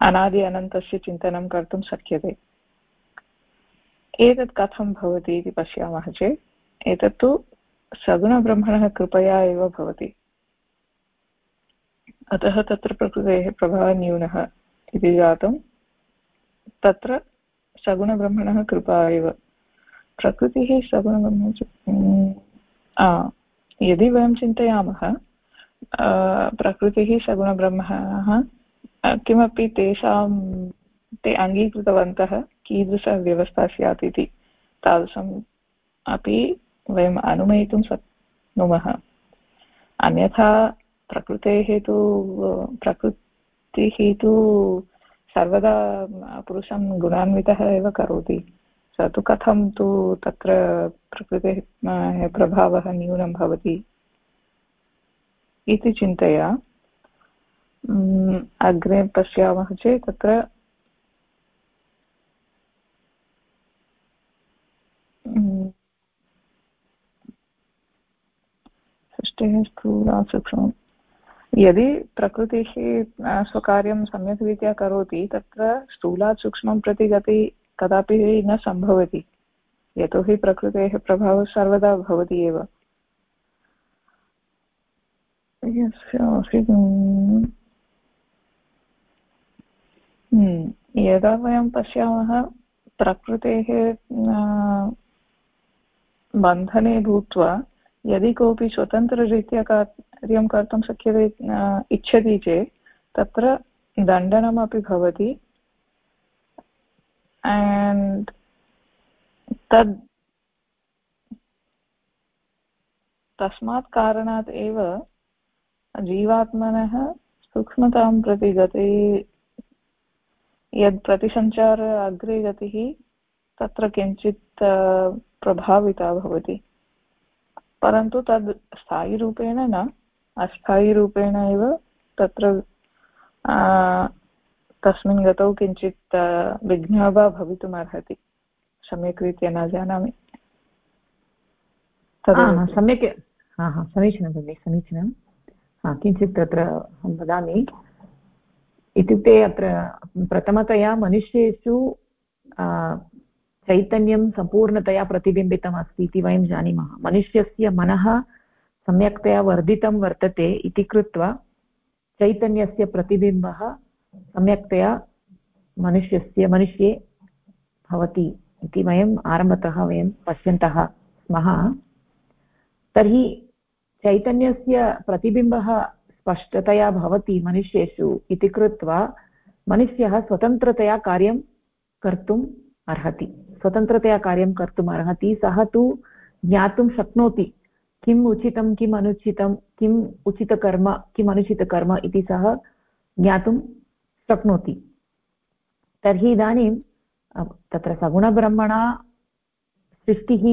अनादि अनन्तस्य चिन्तनं कर्तुं शक्यते. एतत् कथं भवति इति पश्यामः चेत् एतत्तु सगुणब्रह्मणः कृपया एव भवति। अतः तत्र प्रकृतेः प्रभावः न्यूनः इति जातं। तत्र सगुणब्रह्मणः कृपा एव। प्रकृतिः सगुणब्रह्म यदि वयं चिन्तयामः प्रकृतिः सगुणब्रह्मणः किमपि तेषां ते अङ्गीकृतवन्तः कीदृशव्यवस्था स्यात् इति तादृशम् अपि वयम् अनुमयितुं शक्नुमः। अन्यथा प्रकृतेः तु प्रकृतिः तु सर्वदा पुरुषं गुणान्वितः एव करोति। स तु कथं तु तत्र प्रकृतेः प्रभावः न्यूनं भवति इति चिन्तया। अग्रे पश्यामः चेत् तत्र सृष्टेः स्थूला सूक्ष्मं यदि प्रकृतिः स्वकार्यं सम्यक् रीत्या करोति तत्र स्थूलात् सूक्ष्मं प्रति गति कदापि न सम्भवति। यतोहि प्रकृतेः प्रभावः सर्वदा भवति एव। हम्म, यदा वयं पश्यामः प्रकृतेः बन्धने भूत्वा यदि कोऽपि स्वतन्त्ररीत्या कार्यं कर्तुं शक्यते इच्छति चेत्, तत्र दण्डनमपि भवति। एण्ड् तद् तस्मात् कारणात् एव जीवात्मनः सूक्ष्मतां प्रति गते, यद् प्रतिसञ्चार अग्रे गतिः, तत्र किञ्चित् प्रभाविता भवति। परन्तु तद् स्थायिरूपेण न अस्थायिरूपेण एव तत्र तस्मिन् गतौ किञ्चित् विघ्नः वा भवितुम् अर्हति सम्यक् रीत्या न जानामि। सम्यक् हा हा समीचीनं भगिनि समीचीनं। हा किञ्चित् तत्र अहं वदामि। इत्युक्ते अत्र प्रथमतया मनुष्येषु चैतन्यं सम्पूर्णतया प्रतिबिम्बितम् अस्ति इति वयं जानीमः। मनुष्यस्य मनः सम्यक्तया वर्धितं वर्तते इति कृत्वा चैतन्यस्य प्रतिबिम्बः सम्यक्तया मनुष्यस्य, मनुष्ये भवति इति वयम् आरम्भतः वयं पश्यन्तः स्मः। तर्हि चैतन्यस्य प्रतिबिम्बः स्पष्टतया भवति मनुष्येषु इति कृत्वा मनुष्यः स्वतन्त्रतया कार्यं कर्तुम् अर्हति। स्वतन्त्रतया कार्यं कर्तुम् अर्हति। सः तु ज्ञातुं शक्नोति किम् उचितं, किम् अनुचितं, किम् उचितकर्म, किम् अनुचितकर्म इति सः ज्ञातुं शक्नोति। तर्हि इदानीं तत्र सगुणब्रह्मणा सृष्टिः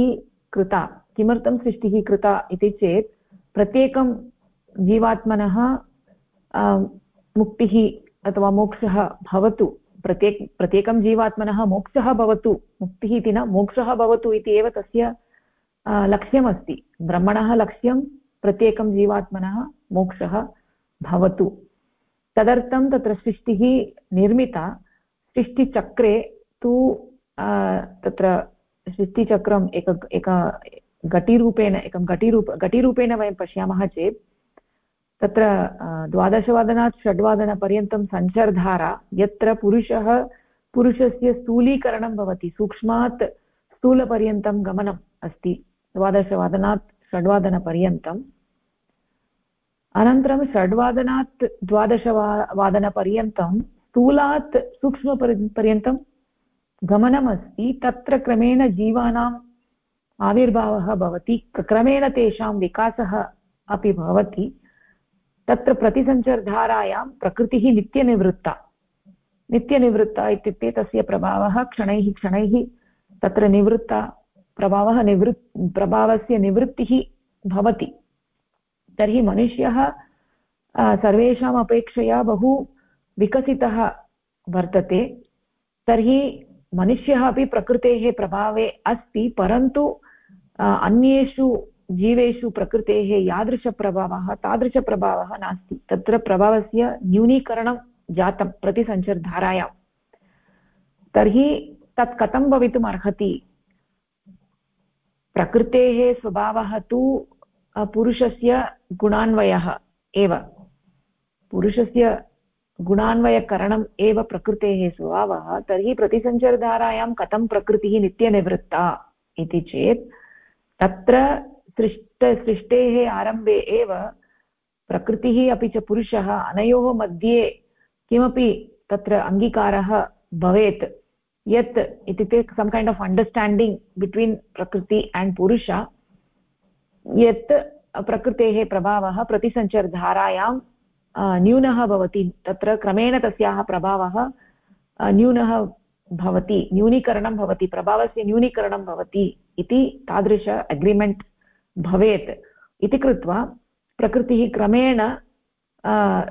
कृता, किमर्थं सृष्टिः कृता इति चेत्, प्रत्येकं जीवात्मनः मुक्तिः अथवा मोक्षः भवतु प्रत्येक, प्रत्येकं जीवात्मनः मोक्षः भवतु, मुक्तिः इति न, मोक्षः भवतु इति एव तस्य लक्ष्यमस्ति. ब्रह्मणः लक्ष्यं, प्रत्येकं जीवात्मनः मोक्षः भवतु. तदर्थं तत्र सृष्टिः निर्मिता, सृष्टिचक्रे तु तत्र सृष्टिचक्रम् एक एक घटीरूपेण, एकं घटीरूप, घटीरूपेण वयं पश्यामः चेत् तत्र द्वादशवादनात् षड्वादनपर्यन्तं सञ्चर्धारा, यत्र पुरुषः, पुरुषस्य स्थूलीकरणं भवति, सूक्ष्मात् स्थूलपर्यन्तं गमनम् अस्ति, द्वादशवादनात् षड्वादनपर्यन्तम् अनन्तरं षड्वादनात् द्वादशवा, वादनपर्यन्तं स्थूलात् सूक्ष्मपर्यन्तं गमनमस्ति, तत्र क्रमेण जीवानाम् आविर्भावः भवति क्रमेण तेषां विकासः अपि भवति। तत्र प्रतिसञ्चरधारायां प्रकृतिः नित्यनिवृत्ता। नित्यनिवृत्ता इत्युक्ते तस्य प्रभावः क्षणैः क्षणैः तत्र निवृत्ता प्रभावः निवृत्, प्रभावस्य निवृत्तिः भवति। तर्हि मनुष्यः सर्वेषाम् अपेक्षया बहु विकसितः वर्तते। तर्हि मनुष्यः अपि प्रकृतेः प्रभावे अस्ति, परन्तु अन्येषु जीवेषु प्रकृतेः यादृशप्रभावः, तादृशप्रभावः नास्ति। तत्र प्रभावस्य न्यूनीकरणं जातं प्रतिसञ्चरधारायां। तर्हि तत् कथं भवितुम् अर्हति? प्रकृतेः स्वभावः तु पुरुषस्य गुणान्वयः एव। पुरुषस्य गुणान्वयकरणम् एव प्रकृतेः स्वभावः। तर्हि प्रतिसञ्चरधारायां कथं प्रकृतिः नित्यनिवृत्ता इति चेत्, तत्र सृष्ट, सृष्टेः आरम्भे एव प्रकृतिः अपि च पुरुषः अनयोः मध्ये किमपि तत्र अङ्गीकारः भवेत्। यत् इत्युक्ते some kind of understanding between prakriti and purusha. यत् प्रकृतेः प्रभावः प्रतिसञ्चरधारायां न्यूनः भवति। तत्र क्रमेण तस्याः प्रभावः न्यूनः भवति। न्यूनीकरणं भवति। प्रभावस्य न्यूनीकरणं भवति इति तादृश अग्रिमेण्ट् भवेत् इति कृत्वा प्रकृतिः क्रमेण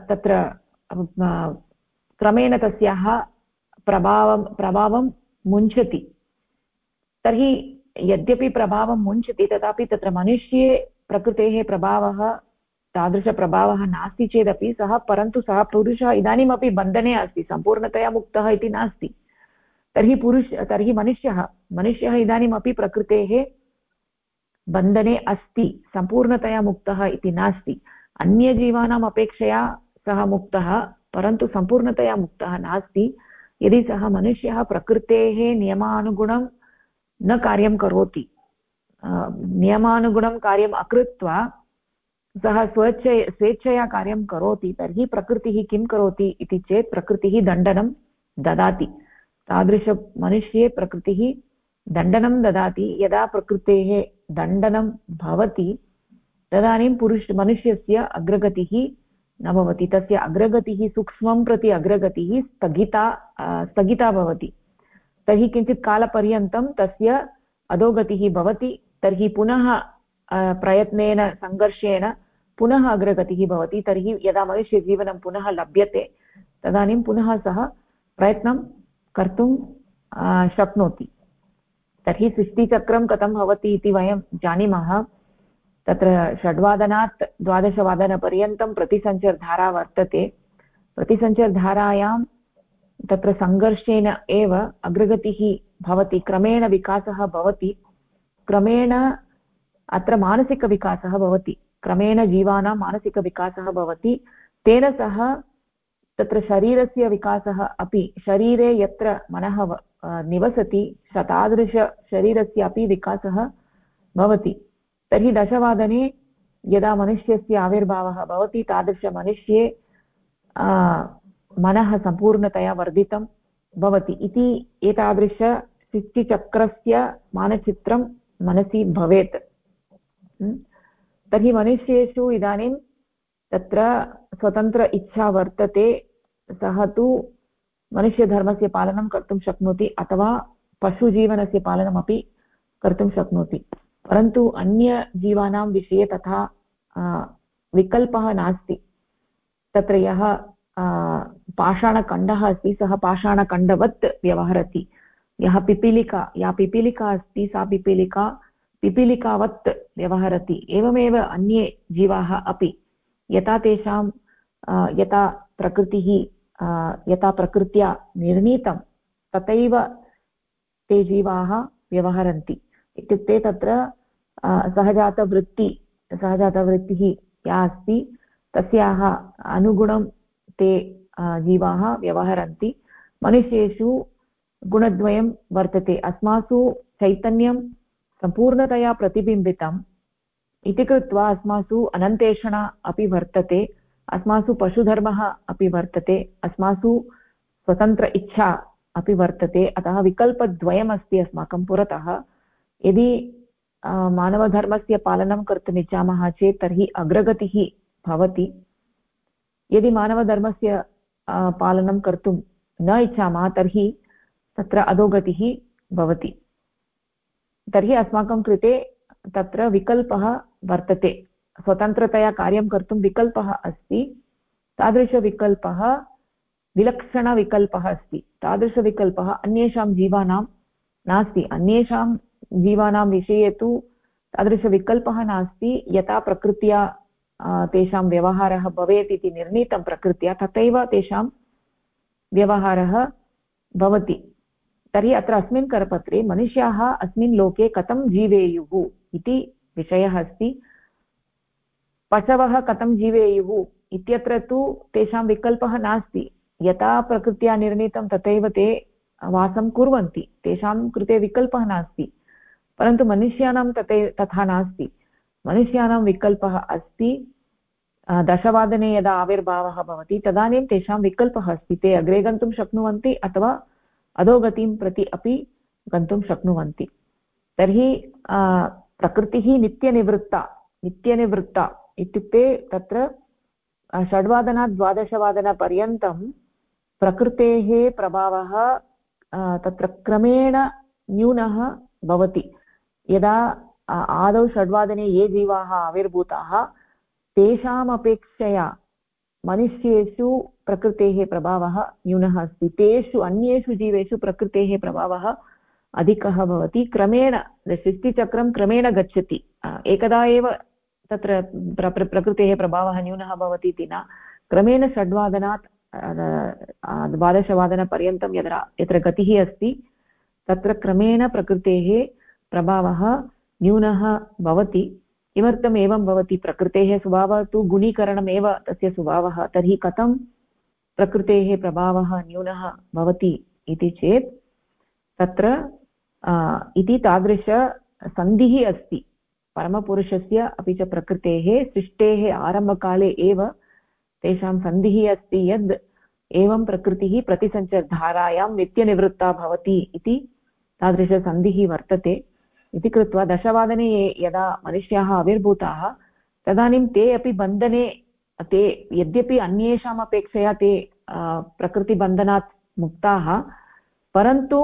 तत्र क्रमेण तस्याः प्रभावं प्रभावं मुञ्चति। तर्हि यद्यपि प्रभावं मुञ्चति तथापि तत्र मनुष्ये प्रकृतेः प्रभावः, तादृशप्रभावः नास्ति चेदपि, सः परन्तु सः पुरुषः इदानीमपि बन्धने अस्ति, सम्पूर्णतया मुक्तः इति नास्ति। तर्हि पुरुष, तर्हि मनुष्यः मनुष्यः इदानीमपि प्रकृतेः बन्धने अस्ति, सम्पूर्णतया मुक्तः इति नास्ति। अन्यजीवानाम् अपेक्षया सः मुक्तः, परन्तु सम्पूर्णतया मुक्तः नास्ति। यदि सः मनुष्यः प्रकृतेः नियमानुगुणं न कार्यं करोति नियमानुगुणं कार्यम् अकृत्वा सः स्वच्छ, स्वेच्छया कार्यं करोति, तर्हि प्रकृतिः किं करोति इति चेत् प्रकृतिः दण्डनं ददाति। तादृशमनुष्ये प्रकृतिः दण्डनं ददाति। यदा प्रकृतेः दण्डनं भवति, तदानीं पुरुष, मनुष्यस्य अग्रगतिः न भवति, तस्य अग्रगतिः सूक्ष्मं प्रति अग्रगतिः स्थगिता स्थगिता भवति। तर्हि किञ्चित् कालपर्यन्तं तस्य अधोगतिः भवति, तर्हि पुनः प्रयत्नेन, सङ्घर्षेण पुनः अग्रगतिः भवति, तर्हि यदा मनुष्यजीवनं पुनः लभ्यते, तदानीं पुनः सः प्रयत्नं कर्तुं शक्नोति। तर्हि सृष्टिचक्रं कथं भवति इति वयं जानीमः। तत्र षड्वादनात् द्वादशवादनपर्यन्तं प्रतिसञ्चर्धारा वर्तते। प्रतिसञ्चर्धारायां तत्र सङ्घर्षेण एव अग्रगतिः भवति, क्रमेण विकासः भवति, क्रमेण अत्र मानसिकविकासः भवति, क्रमेण जीवानां मानसिकविकासः भवति, तेन सह तत्र शरीरस्य विकासः अपि शरीरे यत्र मनः निवसति तादृशशरीरस्य अपि विकासः भवति। तर्हि दशवादने यदा मनुष्यस्य आविर्भावः भवति तादृशमनुष्ये मनः सम्पूर्णतया वर्धितं भवति। इति एतादृश सृष्टिचक्रस्य मानचित्रं मनसि भवेत्। तर्हि मनुष्येषु इदानीं तत्र स्वतन्त्र इच्छा वर्तते सः तु मनुष्यधर्मस्य पालनं कर्तुं शक्नोति अथवा पशुजीवनस्य पालनमपि कर्तुं शक्नोति। परन्तु अन्यजीवानां विषये तथा विकल्पः नास्ति। तत्र यः पाषाणखण्डः अस्ति, सः पाषाणखण्डवत् व्यवहरति। यः पिपीलिका, या पिपीलिका अस्ति, सा पिपीलिका, पिपीलिकावत् व्यवहरति। एवमेव अन्ये जीवाः अपि। यथा तेषां यथा प्रकृतिः यथा प्रकृत्या निर्णीतं तथैव ते जीवाः व्यवहरन्ति इत्युक्ते तत्र सहजातवृत्ति सहजातवृत्तिः या अस्ति तस्याः अनुगुणं ते जीवाः व्यवहरन्ति मनुष्येषु गुणद्वयं वर्तते अस्मासु चैतन्यं सम्पूर्णतया प्रतिबिम्बितम् इति कृत्वा अस्मासु अनन्तेषणा अपि वर्तते अस्मासु पशुधर्मः अपि वर्तते, अस्मासु स्वतन्त्र इच्छा अपि वर्तते, अतः विकल्पद्वयमस्ति अस्माकं पुरतः। यदि मानवधर्मस्य पालनं कर्तुम् इच्छामः चेत् तर्हि अग्रगतिः भवति। यदि मानवधर्मस्य पालनं कर्तुं न इच्छामः तर्हि तत्र अधोगतिः भवति। तर्हि अस्माकं कृते तत्र विकल्पः वर्तते। स्वतन्त्रतया कार्यं कर्तुं विकल्पः अस्ति। तादृशविकल्पः विलक्षणविकल्पः अस्ति। तादृशविकल्पः अन्येषां जीवानां नास्ति। अन्येषां जीवानां विषये तु तादृशविकल्पः नास्ति। यथा प्रकृत्या तेषां व्यवहारः भवेत् इति निर्णीतं प्रकृत्या, तथैव तेषां व्यवहारः भवति। तर्हि अत्र अस्मिन् करपत्रे मनुष्याः अस्मिन् लोके कथं जीवेयुः इति विषयः अस्ति। पशवः कथं जीवेयुः इत्यत्र तु तेषां विकल्पः नास्ति। यथा प्रकृत्या निर्णीतं तथैव ते वासं कुर्वन्ति। तेषां कृते विकल्पः नास्ति। परन्तु मनुष्याणां तथे तथा नास्ति। मनुष्याणां विकल्पः अस्ति। दशवादने यदा आविर्भावः भवति, तदानीं तेषां विकल्पः अस्ति। ते अग्रे गन्तुं शक्नुवन्ति अथवा अधोगतिं प्रति अपि गन्तुं शक्नुवन्ति। तर्हि प्रकृतिः नित्यनिवृत्ता। नित्यनिवृत्ता। इत्युक्ते तत्र षड्वादनात् द्वादशवादनपर्यन्तं प्रकृतेः प्रभावः तत्र क्रमेण न्यूनः भवति। यदा आदौ षड्वादने ये जीवाः आविर्भूताः तेषाम् अपेक्षया मनुष्येषु प्रकृतेः प्रभावः न्यूनः अस्ति। तेषु, अन्येषु जीवेषु प्रकृतेः प्रभावः अधिकः भवति। क्रमेण, सृष्टिचक्रं क्रमेण गच्छति। एकदा एव तत्र प्रकृतेः प्रभावः न्यूनः भवति इति न। क्रमेण षड्वादनात् द्वादशवादनपर्यन्तं यत्र यत्र गतिः अस्ति, तत्र क्रमेण प्रकृतेः प्रभावः न्यूनः भवति। किमर्थम् एवं भवति? प्रकृतेः स्वभावः तु गुणीकरणमेव तस्य स्वभावः। तर्हि कथं प्रकृतेः प्रभावः न्यूनः भवति इति चेत्, तत्र इति तादृशसन्धिः अस्ति। परमपुरुषस्य अपि च प्रकृतेः सृष्टेः आरम्भकाले एव तेषां सन्धिः अस्ति यद् एवं प्रकृतिः प्रतिसञ्चरधारायां नित्यनिवृत्ता भवति इति तादृशसन्धिः वर्तते। इति कृत्वा दशवादने यदा मनुष्याः आविर्भूताः, तदानीं ते अपि बन्धने, ते यद्यपि अन्येषाम् अपेक्षया ते प्रकृतिबन्धनात् मुक्ताः, परन्तु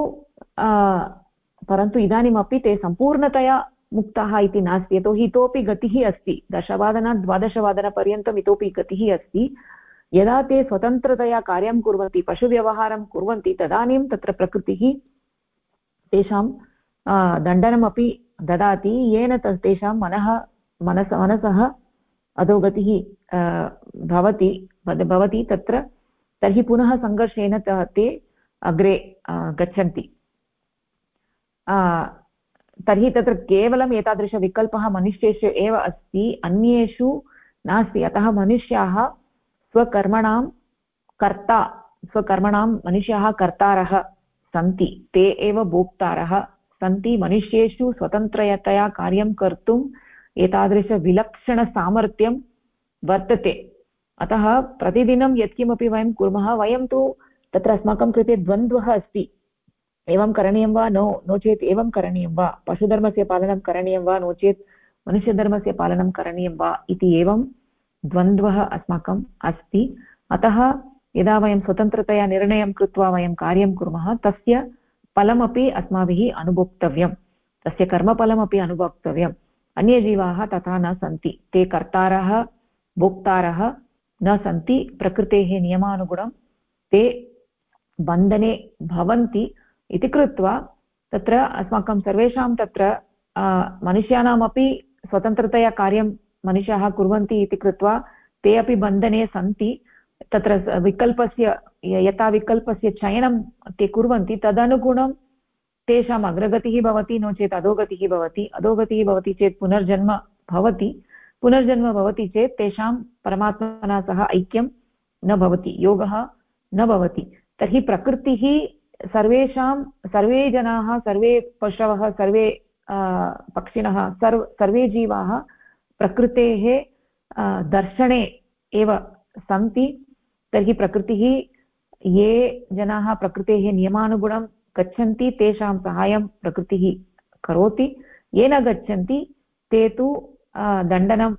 परन्तु इदानीमपि ते सम्पूर्णतया मुक्ताः इति नास्ति। यतोहि इतोपि गतिः अस्ति। दशवादनात् द्वादशवादनपर्यन्तम् इतोपि गतिः अस्ति। यदा ते स्वतन्त्रतया कार्यं कुर्वन्ति, पशुव्यवहारं कुर्वन्ति, तदानीं तत्र प्रकृतिः तेषां दण्डनमपि ददाति। येन तेषां मनः, मनस, मनसः अधोगतिः भवति भवति तत्र, तर्हि पुनः सङ्घर्षेण ते अग्रे गच्छन्ति। तर्हि तत्र केवलम् एतादृशविकल्पः मनुष्येषु एव अस्ति, अन्येषु नास्ति। अतः मनुष्याः स्वकर्मणां कर्ता, स्वकर्मणां मनुष्याः कर्तारः सन्ति, ते एव भोक्तारः सन्ति। मनुष्येषु स्वतन्त्रतया कार्यं कर्तुम् एतादृशविलक्षणसामर्थ्यं वर्तते। अतः प्रतिदिनं यत्किमपि वयं कुर्मः, वयं तु तत्र अस्माकं कृते द्वन्द्वः अस्ति। एवं करणीयं वा? नो नो चेत् एवं करणीयं वा? पशुधर्मस्य पालनं करणीयं वा? नो चेत् मनुष्यधर्मस्य पालनं करणीयं वा? इति एवं द्वन्द्वः अस्माकम् अस्ति। अतः यदा वयं स्वतन्त्रतया निर्णयं कृत्वा वयं कार्यं कुर्मः, तस्य फलमपि अस्माभिः अनुभोक्तव्यं तस्य कर्मफलमपि अनुभोक्तव्यम्। अन्ये जीवाः तथा न सन्ति। ते कर्तारः, भोक्तारः न सन्ति। प्रकृतेः नियमानुगुणं ते बन्धने भवन्ति। इति कृत्वा तत्र अस्माकं सर्वेषां तत्र मनुष्याणामपि स्वतन्त्रतया कार्यं मनुष्याः कुर्वन्ति इति कृत्वा ते अपि बन्धने सन्ति। तत्र विकल्पस्य यथा विकल्पस्य चयनं ते कुर्वन्ति, तदनुगुणं तेषाम् अग्रगतिः भवति, नो चेत् अधोगतिः भवति। अधोगतिः भवति चेत् पुनर्जन्म भवति। पुनर्जन्म भवति चेत् तेषां परमात्मना सह ऐक्यं न भवति, योगः न भवति। तर्हि प्रकृतिः सर्वेषां, सर्वे जनाः, सर्वे पशवः, सर्वे पक्षिणः, सर्व, सर्वे जीवाः प्रकृतेः दर्शने एव सन्ति। तर्हि प्रकृतिः, ये जनाः प्रकृतेः नियमानुगुणं गच्छन्ति, तेषां सहायं प्रकृतिः करोति। ये न गच्छन्ति, ते तु दण्डनं,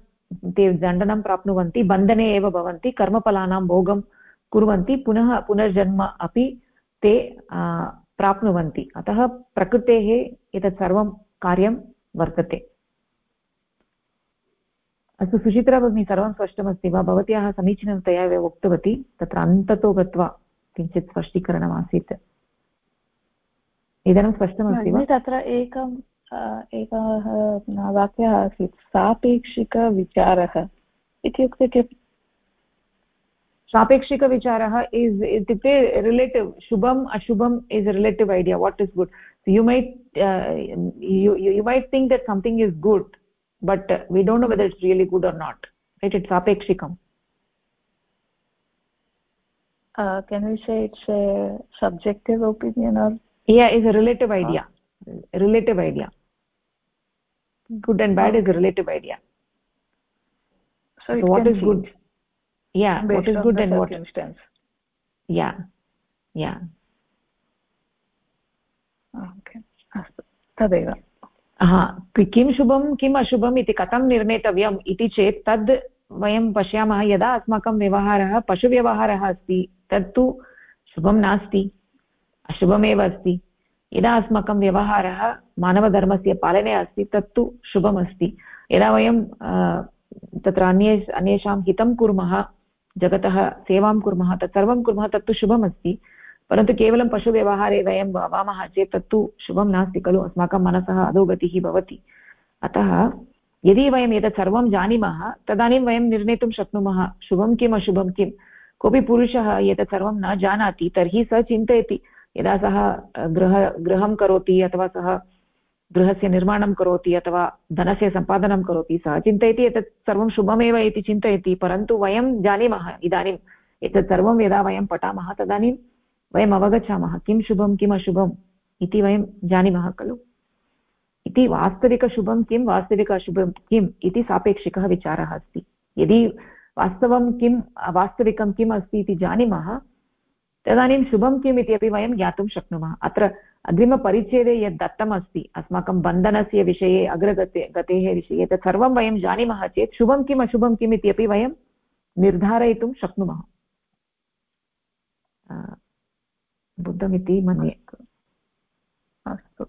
ते दण्डनं प्राप्नुवन्ति, बन्धने एव भवन्ति, कर्मफलानां भोगं कुर्वन्ति, पुनः पुनर्जन्म अपि ते प्राप्नुवन्ति। अतः प्रकृतेः एतत् सर्वं कार्यं वर्तते। अस्तु, सुचित्रा भगिनी, सर्वं स्पष्टमस्ति वा? भवत्याः समीचीनतया एव उक्तवती, तत्र अन्ततो गत्वा किञ्चित् स्पष्टीकरणमासीत्। इदानीं स्पष्टमस्ति वा? तत्र एकम् एकः वाक्यः आसीत्, सापेक्षिकविचारः इत्युक्ते सापेक्षिकविचारः इस् इत्युक्ते रिलेटिव् शुभम् अशुभम् is relative idea what is good you might you might think that something is good but we don't know whether it's really good or not right it's सापेक्षिकम् Uh, can we say it's a subjective opinion or yeah is a relative idea uh. relative idea good and bad uh. is a relative idea so, so what is change. good Yeah Based what is good and what instance yeah yeah. Okay अस्तु तदेव। हा किं शुभं किम् अशुभम् इति कथं निर्णेतव्यम् इति चेत् तद् वयं पश्यामः यदा अस्माकं व्यवहारः पशुव्यवहारः अस्ति तत्तु शुभं नास्ति अशुभमेव अस्ति। यदा अस्माकं व्यवहारः मानवधर्मस्य पालने अस्ति तत्तु शुभमस्ति। यदा वयं तत्र अन्ये अन्येषां हितं कुर्मः जगतः सेवां कुर्मः तत्सर्वं कुर्मः, तत्तु शुभमस्ति। परन्तु केवलं पशुव्यवहारे वयं भवामः चेत् तत्तु शुभं नास्ति खलु, अस्माकं मनसः अधोगतिः भवति। अतः यदि वयम् एतत् सर्वं जानीमः, तदानीं वयं निर्णेतुं शक्नुमः, शुभं किम्, अशुभं किं। कोऽपि पुरुषः एतत् सर्वं न जानाति, तर्हि सः चिन्तयति, यदा सः गृह गृहं करोति अथवा सः गृहस्य निर्माणं करोति अथवा धनस्य सम्पादनं करोति, सः चिन्तयति एतत् सर्वं शुभमेव इति चिन्तयति, परन्तु वयं जानीमः इदानीम् एतत् सर्वं यदा वयं पठामः तदानीं वयम् अवगच्छामः, किं शुभं, किम् अशुभम् इति वयं जानीमः खलु। इति वास्तविकशुभं किं, वास्तविक अशुभं किम् इति सापेक्षिकः विचारः अस्ति। यदि वास्तवं किं, वास्तविकं किम् अस्ति इति जानीमः, तदानीं शुभं किम् इति अपि वयं ज्ञातुं शक्नुमः। अत्र अग्रिमपरिच्छेदे यद् दत्तम् अस्ति अस्माकं बन्धनस्य विषये अग्रगते गतेः विषये तत् सर्वं वयं जानीमः चेत् शुभं किम् अशुभं किम् इति अपि वयं निर्धारयितुं शक्नुमः। बुद्धमिति मन्ये। अस्तु।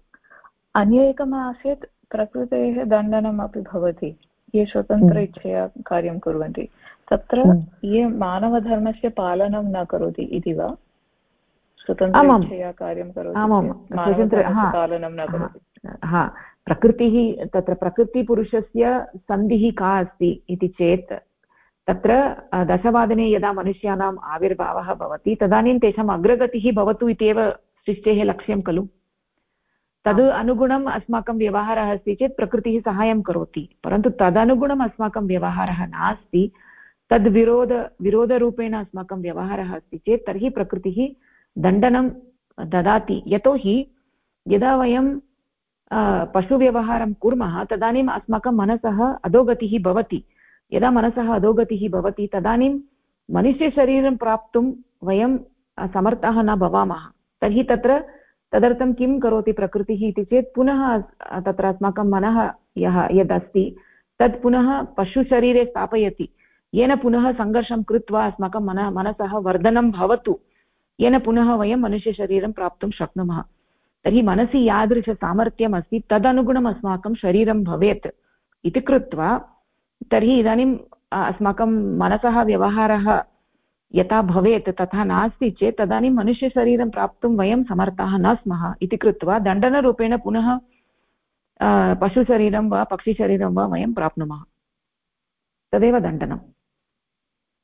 अन्य एकम् आसीत् प्रकृतेः दण्डनम् अपि भवति। ये स्वतन्त्र हम्म। इच्छया कार्यं कुर्वन्ति तत्र हम्म। ये मानवधर्मस्य पालनं न करोति इति वा? स्वतन्त्र इच्छया कार्यं करोति पालनं न करोति। हा। प्रकृतिः तत्र प्रकृतिपुरुषस्य सन्धिः का अस्ति इति चेत् तत्र दशवादने यदा मनुष्याणाम् आविर्भावः भवति तदानीं तेषाम् अग्रगतिः भवतु इत्येव सृष्टेः लक्ष्यं खलु। तद् अनुगुणम् अस्माकं व्यवहारः अस्ति चेत् प्रकृतिः सहायं करोति। परन्तु तदनुगुणम् अस्माकं व्यवहारः नास्ति तद् विरोध विरोधरूपेण अस्माकं व्यवहारः अस्ति चेत् तर्हि प्रकृतिः दण्डनं ददाति। यतोहि यदा वयं पशुव्यवहारं कुर्मः, तदानीम् अस्माकं मनसः अधोगतिः भवति। यदा मनसः अधोगतिः भवति, तदानीं मनुष्यशरीरं प्राप्तुं वयं समर्थाः न भवामः। तर्हि तत्र तदर्थं किं करोति प्रकृतिः इति चेत् पुनः तत्र अस्माकं मनः यः, यदस्ति, तत् पुनः पशुशरीरे स्थापयति। येन पुनः सङ्घर्षं कृत्वा अस्माकं मन, मनसः वर्धनं भवतु। येन पुनः वयं मनुष्यशरीरं प्राप्तुं शक्नुमः। तर्हि मनसि यादृशसामर्थ्यम् अस्ति, तदनुगुणम् अस्माकं शरीरं भवेत् इति कृत्वा, तर्हि इदानीम् अस्माकं मनसः, व्यवहारः यथा भवेत् तथा नास्ति चेत् तदानीं मनुष्यशरीरं प्राप्तुं वयं समर्थाः न स्मः इति कृत्वा दण्डनरूपेण पुनः पशुशरीरं वा, पक्षिशरीरं वा वयं प्राप्नुमः। तदेव दण्डनं।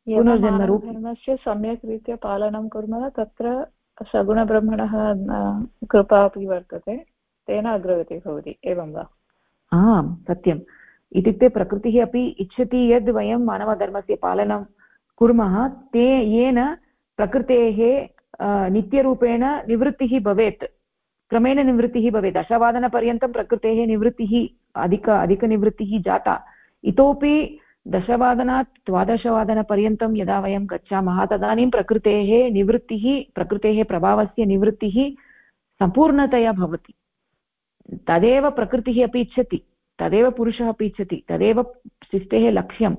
पुनर्जन्मरूपस्य सम्यक् रीत्या पालनं कुर्मः तत्र सगुणब्रह्मणः कृपा अपि वर्तते तेन अग्रगतिः भवति एवं वा? आम् सत्यम्। इत्युक्ते प्रकृतिः अपि इच्छति यद् वयं मानवधर्मस्य पालनं कुर्मः ते येन प्रकृतेः नित्यरूपेण निवृत्तिः भवेत्। क्रमेण निवृत्तिः भवेत्। दशवादनपर्यन्तं प्रकृतेः निवृत्तिः अधिक अधिकनिवृत्तिः जाता। इतोपि दशवादनात् द्वादशवादनपर्यन्तं यदा वयं गच्छामः, तदानीं प्रकृतेः निवृत्तिः, प्रकृतेः प्रभावस्य निवृत्तिः सम्पूर्णतया भवति। तदेव प्रकृतिः अपि इच्छति, तदेव पुरुषः अपि इच्छति, तदेव सृष्टेः लक्ष्यं।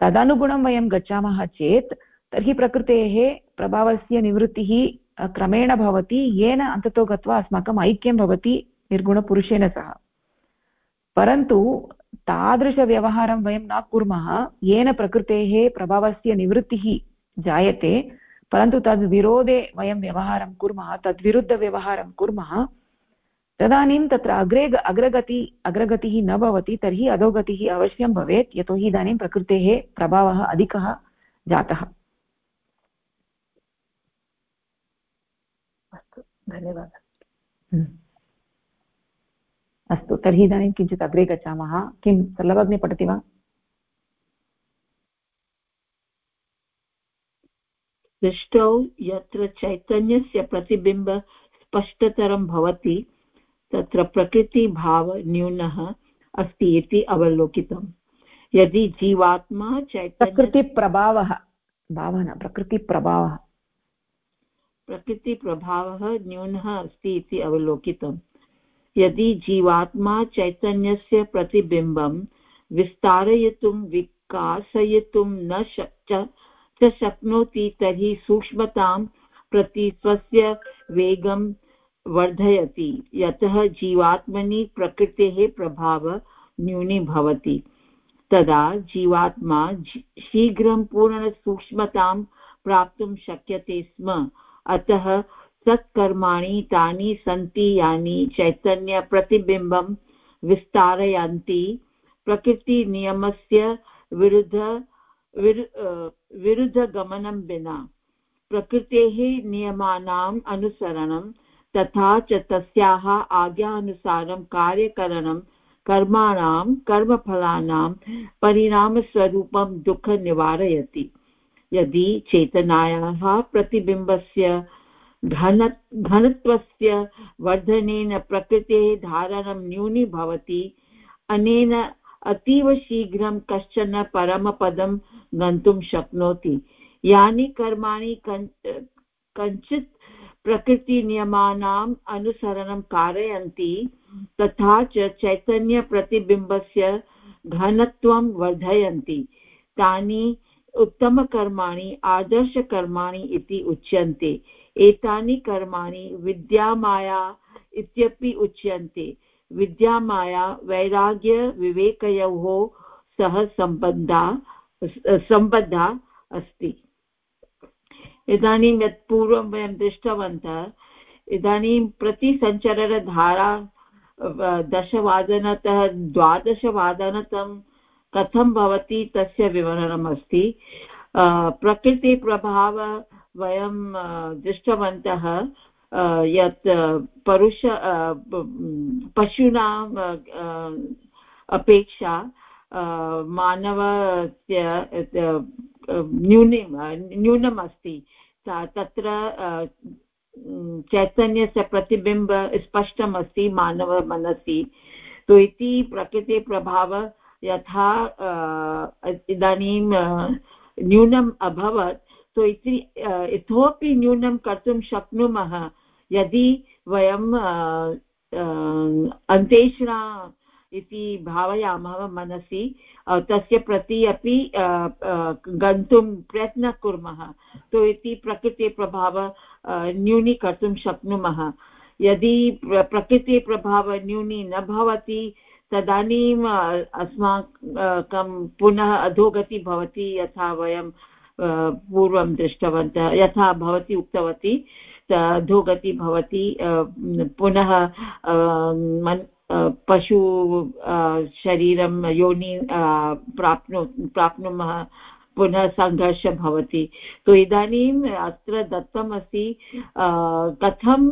तदनुगुणं वयं गच्छामः चेत् तर्हि प्रकृतेः प्रभावस्य निवृत्तिः क्रमेण भवति, येन अन्ततो गत्वा अस्माकम् ऐक्यं भवति निर्गुणपुरुषेण सह। परन्तु तादृशव्यवहारं वयं न कुर्मः येन प्रकृतेः प्रभावस्य निवृत्तिः जायते परन्तु तद्विरोधे वयं व्यवहारं कुर्मः तद्विरुद्धव्यवहारं कुर्मः तदानीं तत्र अग्रे अग्रगति अग्रगतिः न भवति तर्हि अधोगतिः अवश्यं भवेत् यतोहि इदानीं प्रकृतेः प्रभावः अधिकः जातः अस्तु धन्यवादः हम्म। अस्तु तर्हि इदानीं किञ्चित् अग्रे गच्छामः। किं सल्लभग्नि पठति वा? दृष्टौ यत्र चैतन्यस्य प्रतिबिम्ब स्पष्टतरं भवति तत्र प्रकृतिभावन्यूनः अस्ति इति अवलोकितम्। यदि जीवात्मा चैतन्य प्रकृतिप्रभावः भावः न प्रकृतिप्रभावः। प्रकृतिप्रभावः न्यूनः अस्ति इति अवलोकितम्। यदि जीवात्मा चैतन्यस्य प्रतिबिम्बं विस्तारयितुं, विकासयितुं न च शक्नोति तर्हि सूक्ष्मतां प्रति स्वस्य वेगं वर्धयति। यतः जीवात्मनि प्रकृतेः प्रभावः न्यूनीभवति। तदा जीवात्मा शीघ्रं पूर्णसूक्ष्मतां प्राप्तुं शक्यते स्म। अतः सत्कर्माणि तानि सन्ति यानि चैतन्यप्रतिबिम्बं विस्तारयन्ति। प्रकृतिनियमस्य विरुद्ध विरुद्धगमनं विना प्रकृतेः नियमानाम् अनुसरणं तथा च तस्याः आज्ञानुसारं कार्यकरणं कर्माणां, कर्मफलानां परिणामस्वरूपं दुःखं निवारयति यदि चेतनायाः प्रतिबिम्बस्य घन घनत्वस्य वर्धनेन प्रकृतेः धारणं न्यूनी भवति अनेन अतीव शीघ्रं कश्चन परमपदं गन्तुं शक्नोति। यानि कर्माणि कञ्चित् प्रकृतिनियमानाम् अनुसरणं कारयन्ति, तथा च चैतन्यप्रतिबिम्बस्य घनत्वं वर्धयन्ति। तानि उत्तमकर्माणि, आदर्शकर्माणि इति उच्यन्ते। एतानि कर्माणि विद्यामाया इत्यपि उच्यन्ते। विद्यामाया वैराग्यविवेकयोः सह सम्बद्धा सम्बद्धा अस्ति। इदानीं यत् पूर्वं वयं दृष्टवन्तः, इदानीं प्रतिसञ्चरणधारा दशवादनतः द्वादशवादनतं कथं भवति तस्य विवरणम् अस्ति प्रकृतिप्रभाव वयं दृष्टवन्तः यत् परुष पशूनाम् अपेक्षा मानवस्य न्यूनं न्यूनम् अस्ति तत्र चैतन्यस्य प्रतिबिम्ब स्पष्टम् अस्ति मानवमनसि। तो इति प्रकृतिप्रभाव यथा इदानीं न्यूनम् अभवत्। तो इति इतोपि न्यूनं कर्तुं शक्नुमः। यदि वयं अन्तेषणा इति भावयामः मनसि तस्य प्रति अपि गन्तुं प्रयत्नः कुर्मः। तो इति प्रकृतिप्रभाव न्यूनीकर्तुं शक्नुमः। यदि प्रकृतिप्रभाव न्यूनी न भवति, तदानीम् अस्माकं पुनः अधोगति भवति, यथा वयं पूर्वं दृष्टवन्तः। यथा भवती उक्तवती अधोगति भवति पुनः पशु शरीरं योनि प्राप्नु, प्राप्नुमः, पुनः सङ्घर्षः भवति। तो इदानीम् अत्र दत्तमस्ति कथं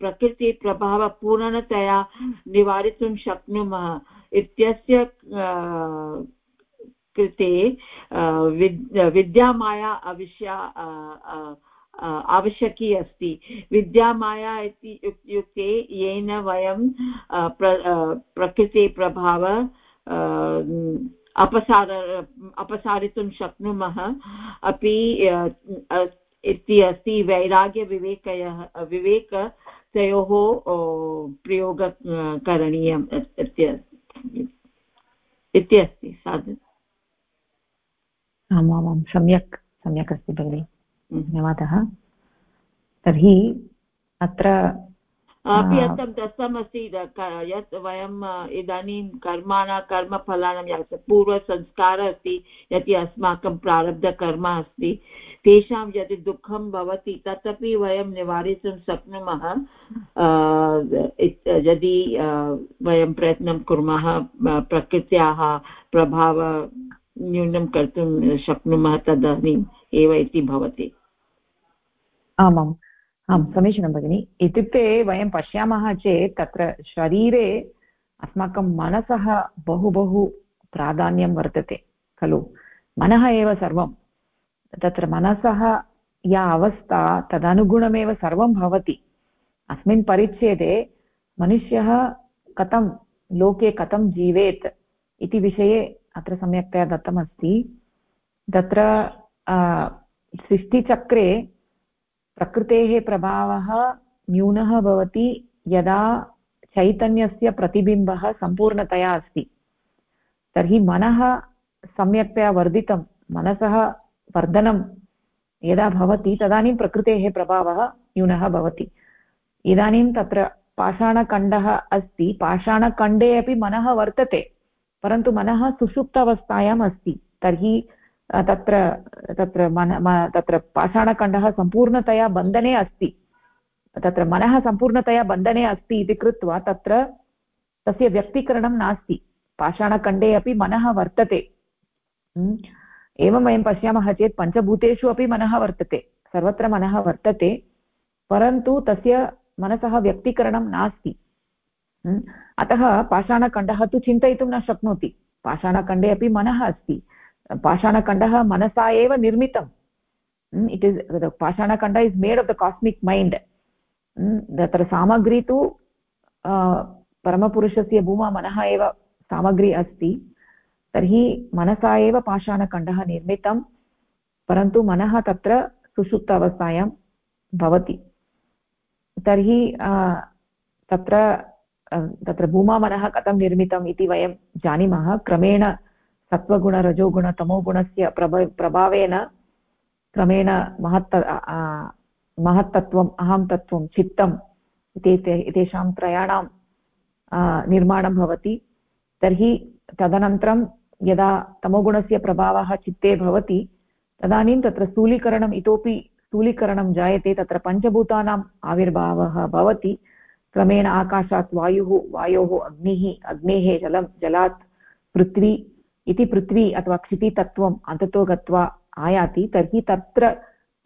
प्रकृतिप्रभावः पूर्णतया निवारितुं शक्नुमः इत्यस्य कृते विद्यामाया अविश्या आवश्यकी अस्ति। विद्यामाया इति इत्युक्ते येन वयं प्र प्रकृतिप्रभाव अपसार, अपसारितुं शक्नुमः। अपि इति अस्ति वैराग्यविवेकयः विवेक तयोः प्रयोग करणीयम् इति अस्ति साधु आमामां सम्यक् सम्यक् अस्ति भगिनि धन्यवादः। तर्हि अत्र अपि अर्थं दत्तमस्ति यत् वयम् इदानीं कर्माणा कर्मफलानां यत् पूर्वसंस्कारः अस्ति यत् अस्माकं प्रारब्धकर्म अस्ति तेषां यदि दुःखं भवति तदपि वयं निवारितुं शक्नुमः यदि वयं प्रयत्नं कुर्मः प्रकृत्याः प्रभाव न्यूनं कर्तुं शक्नुमः तदानीम् एव इति भवति। आमाम्। आं समीचीनं भगिनि। इत्युक्ते वयं पश्यामः चेत् तत्र शरीरे अस्माकं मनसः बहु बहु प्राधान्यं वर्तते, खलु? मनः एव सर्वं। तत्र मनसः या अवस्था तदनुगुणमेव सर्वं भवति। अस्मिन् परिच्छेदे मनुष्यः कथं, लोके कथं जीवेत् इति विषये अत्र सम्यक्तया दत्तमस्ति तत्र सृष्टिचक्रे प्रकृतेः प्रभावः न्यूनः भवति, यदा चैतन्यस्य प्रतिबिम्बः सम्पूर्णतया अस्ति। तर्हि मनः सम्यक्तया वर्धितं, मनसः वर्धनं यदा भवति, तदानीं प्रकृतेः प्रभावः न्यूनः भवति। इदानीं तत्र पाषाणखण्डः अस्ति, पाषाणखण्डे अपि मनः वर्तते। परन्तु मनः सुषुप्तावस्थायाम् अस्ति। तर्हि तत्र तत्र मन तत्र पाषाणखण्डः सम्पूर्णतया बन्धने अस्ति। तत्र मनः सम्पूर्णतया बन्धने अस्ति इति कृत्वा तत्र तस्य व्यक्तीकरणं नास्ति। पाषाणखण्डे अपि मनः वर्तते। एवं वयं पश्यामः चेत् पञ्चभूतेषु अपि मनः वर्तते। सर्वत्र मनः वर्तते, परन्तु तस्य मनसः व्यक्तीकरणं नास्ति। अतः पाषाणखण्डः तु चिन्तयितुं न शक्नोति। पाषाणखण्डे अपि मनः अस्ति। पाषाणखण्डः मनसा एव निर्मितम्। It is पाषाणखण्ड is made of the cosmic mind तत्र सामग्री तु परमपुरुषस्य भूमा मनः एव सामग्री अस्ति। तर्हि मनसा एव पाषाणखण्डः निर्मितं परन्तु मनः तत्र सुषुप्त अवस्थायां भवति। तर्हि तत्र तत्र भूमामनः कथं निर्मितम् इति वयं जानीमः। क्रमेण सत्त्वगुणरजोगुणतमोगुणस्य प्रभ, प्रभावेन क्रमेण महत् महत्तत्वम्, अहं तत्त्वं, चित्तम् इति एतेषां त्रयाणां निर्माणं भवति। तर्हि तदनन्तरं यदा तमोगुणस्य प्रभावः चित्ते भवति, तदानीं तत्र स्थूलीकरणम्, इतोपि स्थूलीकरणं जायते। तत्र पञ्चभूतानाम् आविर्भावः भवति। क्रमेण आकाशात् वायुः, वायोः अग्निः, अग्नेः जलं, जलात् पृथ्वी इति पृथ्वी अथवा क्षितितत्त्वम् अन्ततो गत्वा आयाति, तर्हि तत्र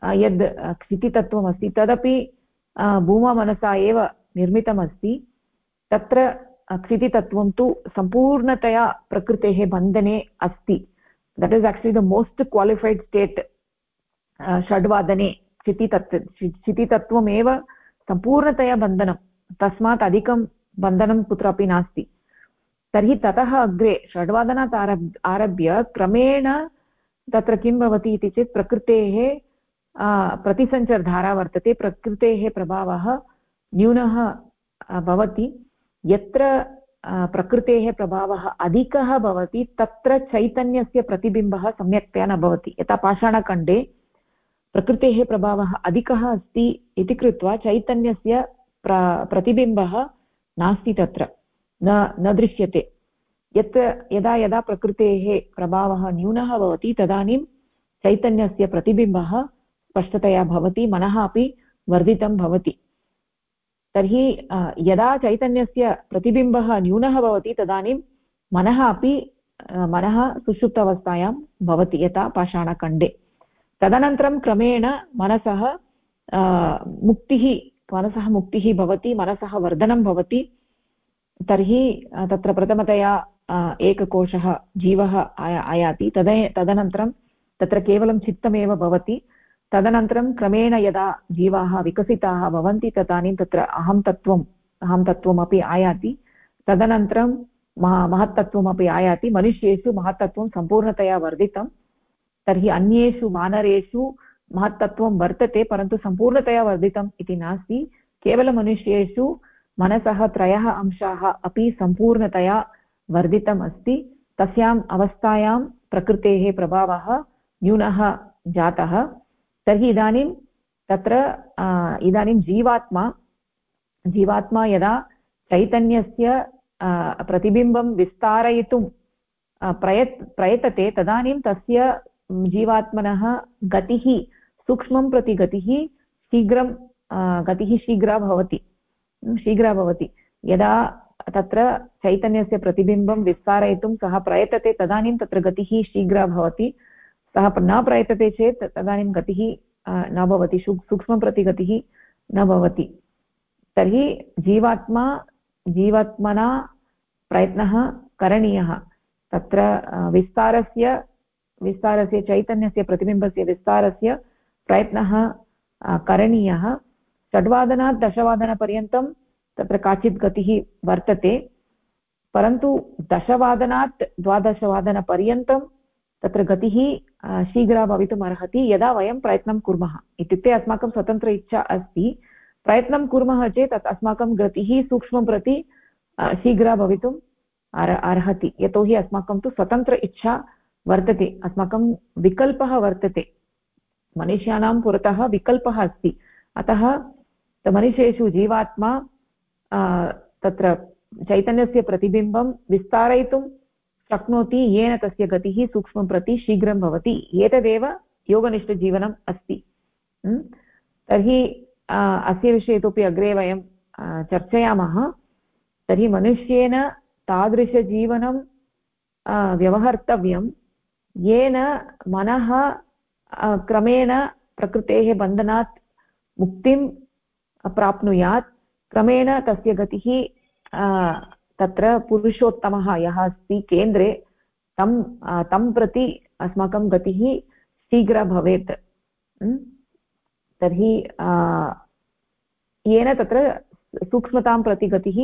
यद् क्षितितत्त्वमस्ति तदपि भूममनसा एव निर्मितमस्ति, तत्र क्षितितत्त्वं तु सम्पूर्णतया प्रकृतेः बन्धने अस्ति। That is actually the most qualified state षड्वादने क्षितितत्त्व क्षितितत्त्वमेव सम्पूर्णतया बन्धनं। तस्मात् अधिकं बन्धनं कुत्रापि नास्ति। तर्हि ततः अग्रे षड्वादनात् आरब्, आरभ्य क्रमेण तत्र किं भवति इति चेत् प्रकृतेः प्रतिसञ्चरधारा वर्तते। प्रकृतेः प्रभावः न्यूनः भवति। यत्र प्रकृतेः प्रभावः अधिकः भवति, तत्र चैतन्यस्य प्रतिबिम्बः सम्यक्तया न भवति। यथा पाषाणखण्डे प्रकृतेः प्रभावः अधिकः अस्ति इति कृत्वा चैतन्यस्य प्र, प्रतिबिम्बः नास्ति तत्र, न न दृश्यते। यत्, यदा यदा प्रकृतेः प्रभावः न्यूनः भवति, तदानीं चैतन्यस्य प्रतिबिम्बः स्पष्टतया भवति, मनः अपि वर्धितं भवति। तर्हि यदा चैतन्यस्य प्रतिबिम्बः न्यूनः भवति, तदानीं मनः अपि मनः सुषुप्त अवस्थायां भवति यथा पाषाणखण्डे। तदनन्तरं क्रमेण मनसः मुक्तिः मनसः मुक्तिः भवति, मनसः वर्धनं भवति। तर्हि तत्र प्रथमतया एककोशः जीवः आया, आयाति। तद, तदनन्तरं तत्र केवलं चित्तमेव भवति। तदनन्तरं क्रमेण यदा जीवाः विकसिताः भवन्ति, तदानीं तत्र अहं तत्त्वम्, अहं तत्त्वमपि आयाति। तदनन्तरं महा, महत्तत्त्वमपि आयाति। मनुष्येषु महत्तत्त्वं सम्पूर्णतया वर्धितं। तर्हि अन्येषु वानरेषु महत्तत्त्वं वर्तते, परन्तु सम्पूर्णतया वर्धितम् इति नास्ति। केवलमनुष्येषु मनसः त्रयः अंशाः अपि सम्पूर्णतया वर्धितम् अस्ति। तस्याम् अवस्थायां प्रकृतेः प्रभावः न्यूनः जातः। तर्हि इदानीं तत्र इदानीं जीवात्मा जीवात्मा यदा चैतन्यस्य प्रतिबिम्बं विस्तारयितुं प्रयत्, प्रयतते, तदानीं तस्य जीवात्मनः गतिः सूक्ष्मं प्रति गतिः शीघ्रं गतिः शीघ्रा भवति। शीघ्रा भवति। यदा तत्र चैतन्यस्य प्रतिबिम्बं विस्तारयितुं सः प्रयतते, तदानीं तत्र गतिः शीघ्रा भवति। सः न प्रयतते चेत् तदानीं गतिः न भवति। सूक्ष्मं प्रति गतिः न भवति। तर्हि जीवात्मा, जीवात्मना प्रयत्नः करणीयः। तत्र विस्तारस्य विस्तारस्य, चैतन्यस्य प्रतिबिम्बस्य विस्तारस्य प्रयत्नः करणीयः। षड्वादनात् दशवादनपर्यन्तं तत्र काचित् गतिः वर्तते, परन्तु दशवादनात् द्वादशवादनपर्यन्तं तत्र गतिः शीघ्रा भवितुम् अर्हति, यदा वयं प्रयत्नं कुर्मः। इत्युक्ते अस्माकं स्वतन्त्र इच्छा अस्ति। प्रयत्नं कुर्मः चेत् अस्माकं गतिः सूक्ष्मं प्रति शीघ्रा भवितुम् अर्हति। यतोहि अस्माकं तु स्वतन्त्र इच्छा वर्तते, अस्माकं विकल्पः वर्तते। मनुष्याणां पुरतः विकल्पः अस्ति। अतः मनुष्येषु जीवात्मा तत्र चैतन्यस्य प्रतिबिम्बं विस्तारयितुं शक्नोति, येन तस्य गतिः सूक्ष्मं प्रति शीघ्रं भवति। एतदेव योगनिष्ठजीवनम् अस्ति। तर्हि अस्य विषये इतोपि अग्रे वयं चर्चयामः। तर्हि मनुष्येन तादृशजीवनं व्यवहर्तव्यं। येन मनः क्रमेण प्रकृतेः बन्धनात् मुक्तिं प्राप्नुयात् क्रमेण तस्य गतिः तत्र पुरुषोत्तमः यः अस्ति केन्द्रे तं तं प्रति अस्माकं गतिः शीघ्र भवेत् तर्हि येन तत्र सूक्ष्मतां प्रति गतिः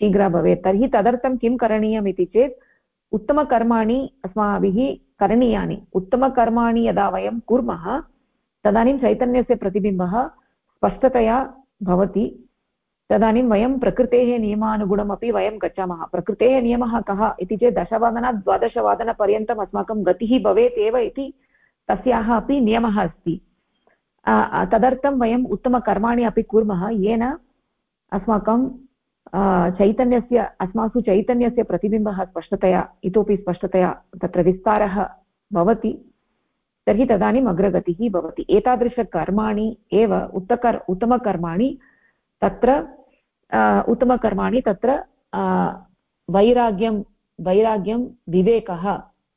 शीघ्रा भवेत् तर्हि तदर्थं किं करणीयम् इति चेत् उत्तमकर्माणि अस्माभिः करणीयानि। उत्तमकर्माणि यदा वयं कुर्मः, तदानीं चैतन्यस्य प्रतिबिम्बः स्पष्टतया भवति। तदानीं वयं प्रकृतेः नियमानुगुणमपि वयं गच्छामः। प्रकृतेः नियमः कः इति चेत् दशवादनात् द्वादशवादनपर्यन्तम् अस्माकं गतिः भवेत् एव इति तस्याः अपि नियमः अस्ति। तदर्थं वयम् उत्तमकर्माणि अपि कुर्मः। येन अस्माकं चैतन्यस्य, अस्मासु चैतन्यस्य प्रतिबिम्बः स्पष्टतया, इतोपि स्पष्टतया तत्र विस्तारः भवति। तर्हि तदानीम् अग्रगतिः भवति। एतादृशकर्माणि एव उत्तकर्, उत्तमकर्माणि तत्र उत्तमकर्माणि तत्र वैराग्यं वैराग्यं विवेकः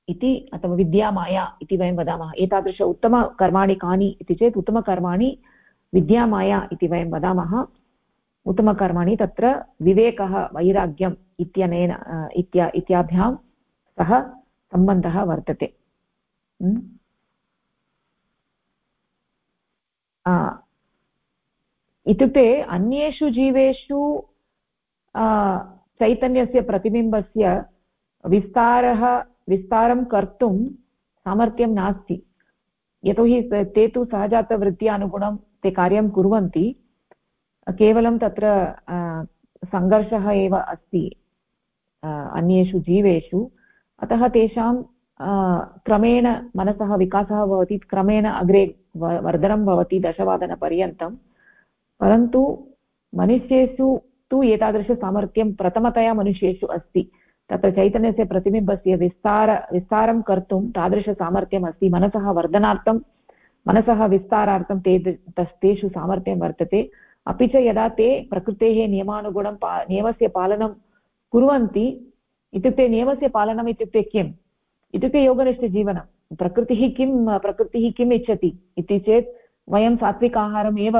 इति अथवा विद्यामाया इति वयं वदामः। एतादृश उत्तमकर्माणि कानि इति चेत् उत्तमकर्माणि विद्यामाया इति वयं वदामः। उत्तमकर्माणि तत्र विवेकः, वैराग्यम् इत्यनेन इत्या, इत्याभ्यां सह सम्बन्धः वर्तते। इत्युक्ते अन्येषु जीवेषु चैतन्यस्य प्रतिबिम्बस्य विस्तारः, विस्तारं कर्तुं सामर्थ्यं नास्ति। यतोहि ते तु सहजातवृत्त्यानुगुणं ते कार्यं कुर्वन्ति। केवलं तत्र सङ्घर्षः एव अस्ति अन्येषु जीवेषु, अतः तेषां क्रमेण मनसः विकासः भवति, क्रमेण अग्रे वर्धनं भवति दशवादनपर्यन्तं, परन्तु मनुष्येषु तु एतादृशसामर्थ्यं प्रथमतया मनुष्येषु अस्ति। तत्र चैतन्यस्य प्रतिबिम्बस्य विस्तार, विस्तारं कर्तुं तादृशसामर्थ्यम् अस्ति। मनसः वर्धनार्थं, मनसः विस्तारार्थं ते, तेषु सामर्थ्यं वर्तते। अपि च यदा ते प्रकृतेः नियमानुगुणं पा, नियमस्य पालनं कुर्वन्ति, इत्युक्ते नियमस्य पालनम् इत्युक्ते किम्? इत्युक्ते योगनिष्ठजीवनं। प्रकृतिः किं, प्रकृतिः किम् इच्छति इति चेत् वयं सात्विकाहारम् एव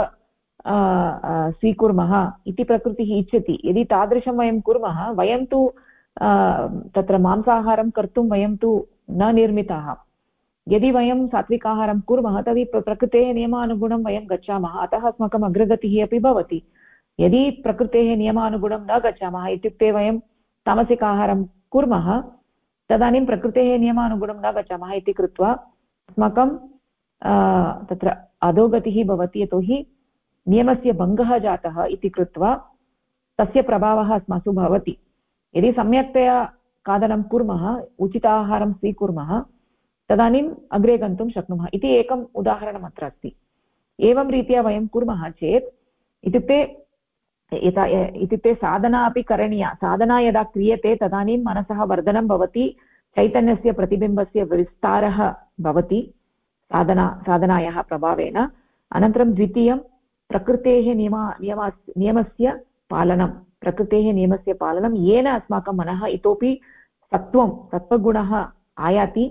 स्वीकुर्मः इति प्रकृतिः इच्छति। यदि तादृशं वयं कुर्मः, वयं तु तत्र मांसाहारं कर्तुं वयं तु न निर्मिताः। यदि वयं सात्विकाहारं कुर्मः, तर्हि प्रकृतेः नियमानुगुणं वयं गच्छामः। अतः अस्माकम् अग्रगतिः अपि भवति। यदि प्रकृतेः नियमानुगुणं न गच्छामः इत्युक्ते वयं तामसिकाहारं कुर्मः, तदानीं प्रकृतेः नियमानुगुणं न गच्छामः इति कृत्वा अस्माकं तत्र अधोगतिः भवति, यतोहि नियमस्य भङ्गः जातः इति कृत्वा तस्य प्रभावः अस्मासु भवति। यदि सम्यक्तया खादनं कुर्मः उचिताहारं स्वीकुर्मः तदानीम् अग्रे गन्तुं शक्नुमः इति एकम् उदाहरणम् अत्र अस्ति। एवं रीत्या वयं कुर्मः चेत् इत्युक्ते इत्युक्ते साधना अपि करणीया। साधना यदा क्रियते तदानीं मनसः वर्धनं भवति, चैतन्यस्य प्रतिबिम्बस्य विस्तारः भवति साधना, साधनायाः प्रभावेन। अनन्तरं द्वितीयं प्रकृतेः नियमा नियमा, नियमस्य पालनं। प्रकृतेः नियमस्य पालनं येन अस्माकं मनः इतोपि सत्त्वं, सत्त्वगुणः आयाति।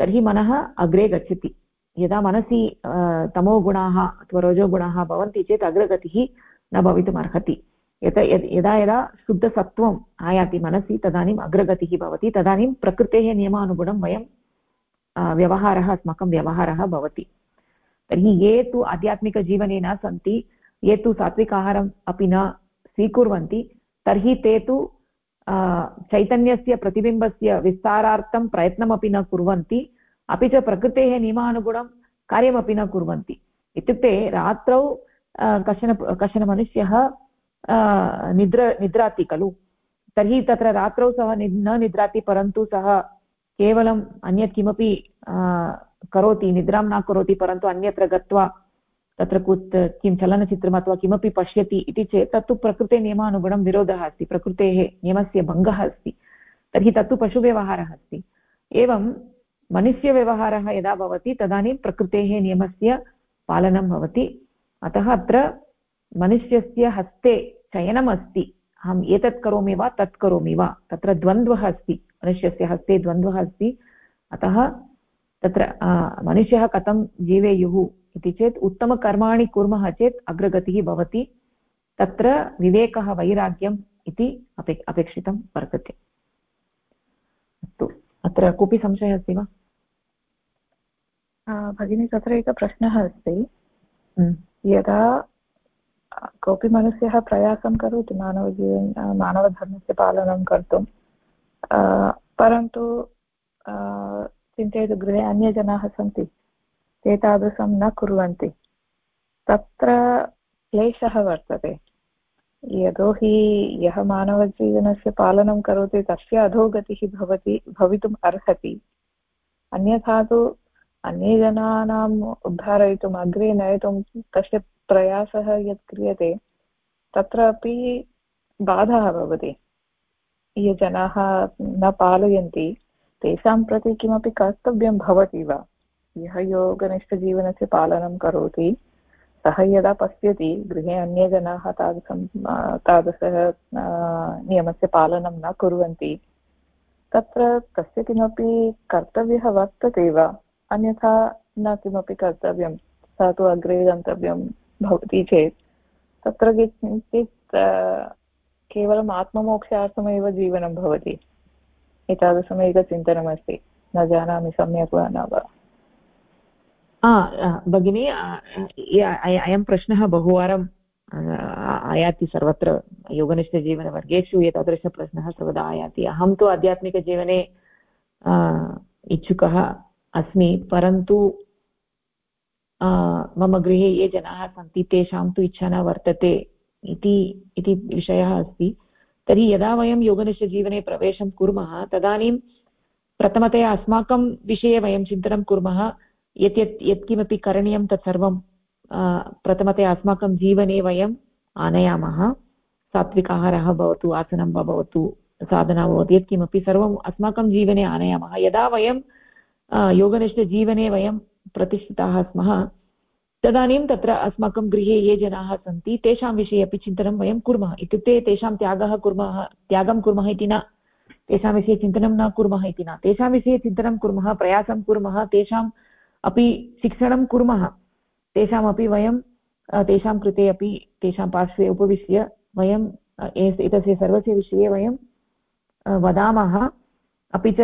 तर्हि मनः अग्रे गच्छति। यदा मनसि तमोगुणाः अथवा रजोगुणाः भवन्ति चेत् अग्रगतिः न भवितुम् अर्हति। यत, यदा यदा शुद्धसत्त्वम् आयाति मनसि तदानीम् अग्रगतिः भवति। तदानीं प्रकृतेः नियमानुगुणं वयं व्यवहारः, अस्माकं व्यवहारः भवति। तर्हि ये तु आध्यात्मिकजीवने न सन्ति, ये तु सात्विकाहारम् अपि न स्वीकुर्वन्ति, तर्हि ते तु चैतन्यस्य प्रतिबिम्बस्य विस्तारार्थं प्रयत्नमपि न कुर्वन्ति, अपि च प्रकृतेः नियमानुगुणं कार्यमपि न कुर्वन्ति। इत्युक्ते रात्रौ कश्चन कश्चन मनुष्यः निद्र, निद्राति खलु। तर्हि तत्र रात्रौ सः न निद्राति, परन्तु सः केवलम् अन्यत् किमपि करोति, निद्रां न करोति, परन्तु अन्यत्र गत्वा तत्र कुत्, किं चलनचित्रम् अथवा किमपि पश्यति इति चेत् तत्तु प्रकृतिनियमानुगुणं विरोधः अस्ति, प्रकृतेः नियमस्य भङ्गः अस्ति। तर्हि तत्तु पशुव्यवहारः अस्ति। एवं मनुष्यव्यवहारः यदा भवति, तदानीं प्रकृतेः नियमस्य पालनं भवति। अतः अत्र मनुष्यस्य हस्ते चयनम् अस्ति। अहम् एतत् करोमि वा, तत् करोमि वा, तत्र द्वन्द्वः अस्ति। मनुष्यस्य हस्ते द्वन्द्वः अस्ति। अतः तत्र मनुष्यः कथं जीवेयुः इति चेत् उत्तमकर्माणि कुर्मः चेत् अग्रगतिः भवति। तत्र विवेकः वैराग्यम् इति अपे अपेक्षितं वर्तते। अस्तु अत्र कोऽपि संशयः अस्ति वा? भगिनी तत्र एकः प्रश्नः अस्ति। यदा कोऽपि मनुष्यः प्रयासं करोति मानवजीवन मानवधर्मस्य पालनं कर्तुं परन्तु चिन्तयतु गृहे अन्यजनाः सन्ति। ते तादृशं न कुर्वन्ति। तत्र क्लेशः वर्तते। यतोहि यः मानवजीवनस्य पालनं करोति, तस्य अधोगतिः भवति, भवितुम् अर्हति। अन्यथा तु अन्ये जनानाम् उद्धारयितुम्, अग्रे नयितुं तस्य प्रयासः यत् क्रियते, तत्रापि बाधः भवति। ये जनाः न पालयन्ति, तेषां प्रति किमपि कर्तव्यं भवति वा? यः योगनिष्ठजीवनस्य पालनं करोति। सः यदा पश्यति, गृहे अन्ये जनाः तादृशं तादृशः नियमस्य पालनं न कुर्वन्ति, तत्र तस्य किमपि कर्तव्यः वर्तते वा? अन्यथा न किमपि कर्तव्यं, सा तु अग्रे गन्तव्यं भवति चेत्। तत्र किञ्चित् केवलम् आत्ममोक्षार्थमेव जीवनं भवति। एतादृशम् एकचिन्तनमस्ति न जानामि सम्यक् वा न वा। भगिनी अयं प्रश्नः बहुवारं आयाति सर्वत्र योगनिष्ठजीवनवर्गेषु एतादृशप्रश्नः सर्वदा आयाति अहं तु आध्यात्मिकजीवने इच्छुकः अस्मि परन्तु मम गृहे ये जनाः सन्ति तेषां तु इच्छा न वर्तते इति इति विषयः अस्ति तर्हि यदा वयं योगनिष्ठजीवने प्रवेशं कुर्मः तदानीं प्रथमतया अस्माकं विषये वयं चिन्तनं कुर्मः यत् यत् यत्किमपि करणीयं तत्सर्वं प्रथमतया अस्माकं जीवने वयम् आनयामः। सात्विक आहारः भवतु, आसनं वा भवतु, साधना भवतु, यत्किमपि सर्वम् अस्माकं जीवने आनयामः। यदा वयं योगनिष्ठजीवने वयं प्रतिष्ठिताः स्मः, तदानीं तत्र अस्माकं गृहे ये जनाः सन्ति, तेषां विषये अपि चिन्तनं वयं कुर्मः। इत्युक्ते तेषां त्यागः कुर्मः, त्यागं कुर्मः इति न। तेषां विषये चिन्तनं न कुर्मः इति न। तेषां विषये चिन्तनं कुर्मः, प्रयासं कुर्मः तेषाम् अपि शिक्षणं कुर्मः। तेषामपि वयं तेषां कृते अपि तेषां पार्श्वे उपविश्य वयं एतस्य सर्वस्य विषये वयं वदामः। अपि च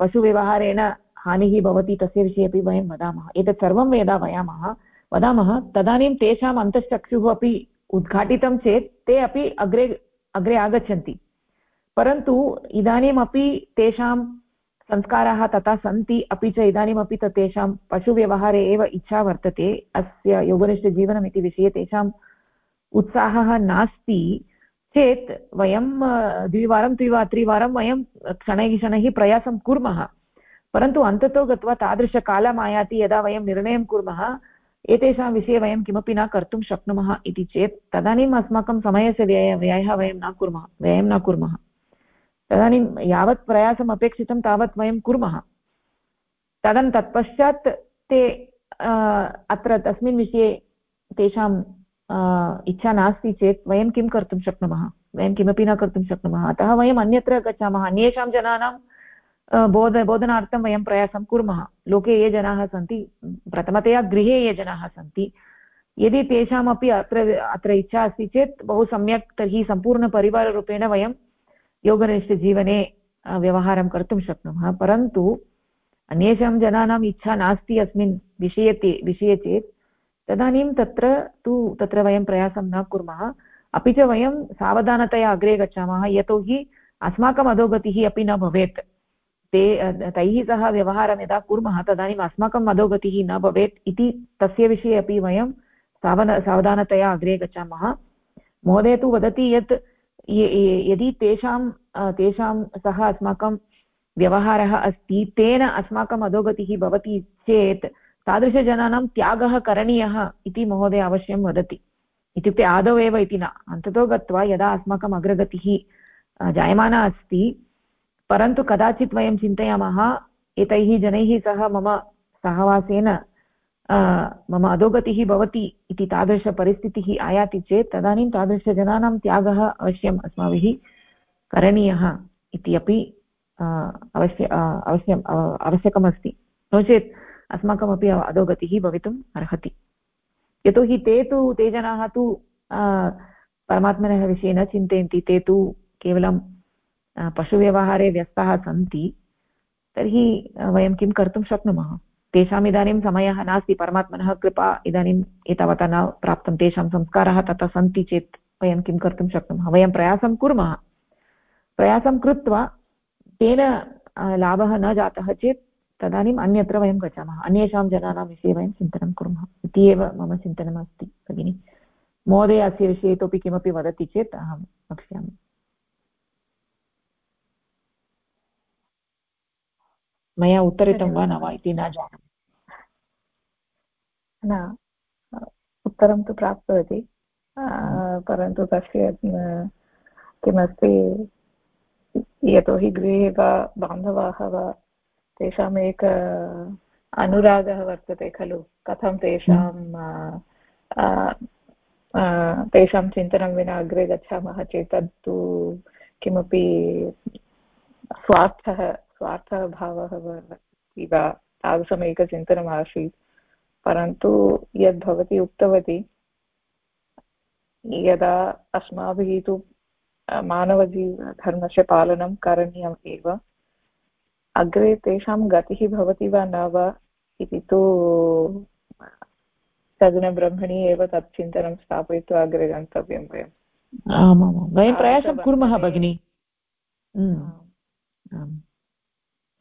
पशुव्यवहारेण हानिः भवति, तस्य विषये अपि वयं वदामः। एतत् सर्वं यदा वयामः, वदामः, तदानीं तेषाम् अन्तश्चक्षुः अपि उद्घाटितं चेत् ते अपि अग्रे अग्रे आगच्छन्ति। परन्तु इदानीमपि तेषां संस्काराः तथा सन्ति अपि च इदानीमपि तत् तेषां पशुव्यवहारे एव इच्छा वर्तते, अस्य योगनिष्ठजीवनम् इति विषये तेषाम् उत्साहः नास्ति। चेत् वयं द्विवारं, त्रिवा, त्रिवारं वयं क्षणैः शनैः प्रयासं कुर्मः। परन्तु अन्ततो गत्वा तादृशकालम् आयाति यदा वयं निर्णयं कुर्मः, एतेषां विषये वयं किमपि न कर्तुं शक्नुमः इति चेत् तदानीम् अस्माकं समयस्य व्यय, व्ययः वयं न कुर्मः, व्ययं न कुर्मः। तदानीं यावत् प्रयासम् अपेक्षितं तावत् वयं कुर्मः। तदन् तत्पश्चात् ते अत्र तस्मिन् विषये तेषां इच्छा नास्ति चेत् वयं किं कर्तुं शक्नुमः? वयं किमपि न कर्तुं शक्नुमः। अतः वयम् अन्यत्र गच्छामः। अन्येषां जनानां बोध, बोधनार्थं वयं प्रयासं कुर्मः। लोके ये जनाः सन्ति, प्रथमतया गृहे ये जनाः सन्ति, यदि तेषामपि अत्र अत्र इच्छा अस्ति चेत् बहु सम्यक् तर्हि सम्पूर्णपरिवाररूपेण वयं योगनिष्ठजीवने व्यवहारं कर्तुं शक्नुमः। परन्तु अन्येषां जनानाम् इच्छा नास्ति अस्मिन् विषये विषये चेत्, तदानीं तत्र तु, तत्र वयं प्रयासं न कुर्मः। अपि च वयं सावधानतया अग्रे गच्छामः यतोहि अस्माकम् अधोगतिः अपि न भवेत्। ते तैः सह व्यवहारं यदा कुर्मः, तदानीम् अस्माकम् अधोगतिः न भवेत् इति तस्य विषये अपि वयं सावधानतया अग्रे गच्छामः। महोदय तु वदति यत् यदि तेषां तेषां सह अस्माकं व्यवहारः अस्ति, तेन अस्माकम् अधोगतिः भवति चेत् तादृशजनानां त्यागः करणीयः इति महोदय अवश्यं वदति। इत्युक्ते आदौ एव इति न। अन्ततो गत्वा यदा अस्माकम् अग्रगतिः जायमाना अस्ति, परन्तु कदाचित् वयं चिन्तयामः, एतैः जनैः सह मम सहवासेन मम अधोगतिः भवति इति तादृशपरिस्थितिः आयाति चेत् तदानीं तादृशजनानां त्यागः अवश्यम् अस्माभिः करणीयः इति अपि अवश्य अवश्यम् आवश्यकमस्ति। नो चेत् अस्माकमपि अधोगतिः भवितुम् अर्हति। यतोहि ते तु, ते जनाः तु परमात्मनः विषये न चिन्तयन्ति, ते तु केवलं पशुव्यवहारे व्यस्ताः सन्ति, तर्हि वयं किं कर्तुं शक्नुमः? तेषाम् इदानीं समयः नास्ति, परमात्मनः कृपा इदानीम् एतावता न प्राप्तं तेषां संस्काराः तथा सन्ति चेत् वयं किं कर्तुं शक्नुमः? वयं प्रयासं कुर्मः। प्रयासं कृत्वा तेन लाभः न जातः चेत् तदानीम् अन्यत्र वयं गच्छामः। अन्येषां जनानां विषये वयं चिन्तनं कुर्मः। इति एव मम चिन्तनमस्ति, भगिनि। महोदय, अस्य विषये इतोपि किमपि वदति चेत् अहं वक्ष्यामि। मया उत्तरितं वा न वा इति न जानामि। न उत्तरं तु प्राप्तवती। परन्तु तस्य किमस्ति यतोहि गृहे वा बान्धवाः वा तेषाम् एक अनुरागः वर्तते खलु। कथं तेषां तेषां चिन्तनं विना अग्रे गच्छामः चेत् तत्तु किमपि स्वार्थः स्वार्थभावः अस्ति वा? तादृशमेकचिन्तनम् आसीत् परन्तु यद् भवती उक्तवती यदा अस्माभिः तु मानवजीवधर्मस्य पालनं करणीयम् एव अग्रे तेषां गतिः भवति वा न वा इति तु सगुणब्रह्मणि एव तत् चिन्तनं स्थापयित्वा अग्रे गन्तव्यं वयम्। आमां वयं प्रयासं कुर्मः भगिनि।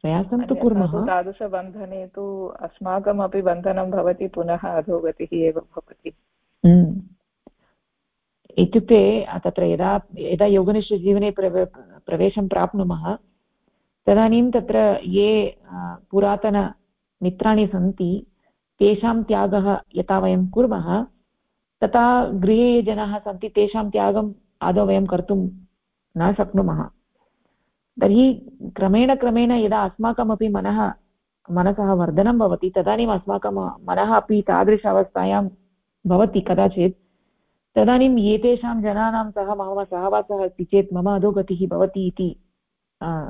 प्रयासं तु कुर्मः। तादृशबन्धने तु अस्माकमपि बन्धनं भवति पुनः अधोगतिः एव भवति। इत्युक्ते तत्र यदा यदा योगनिष्ठजीवने प्रवे प्रवेशं प्राप्नुमः तदानीं तत्र ये पुरातनमित्राणि सन्ति तेषां त्यागः यथा वयं कुर्मः तथा गृहे ये जनाः सन्ति तेषां त्यागम् आदौ वयं कर्तुं न शक्नुमः। तर्हि क्रमेण क्रमेण यदा अस्माकमपि मनः, मनसः वर्धनं भवति, तदानीम् अस्माकं मनः अपि तादृश अवस्थायां भवति कदाचित्। तदानीम् एतेषां जनानां सह मम सहवासः अस्ति चेत् मम अधोगतिः भवति इति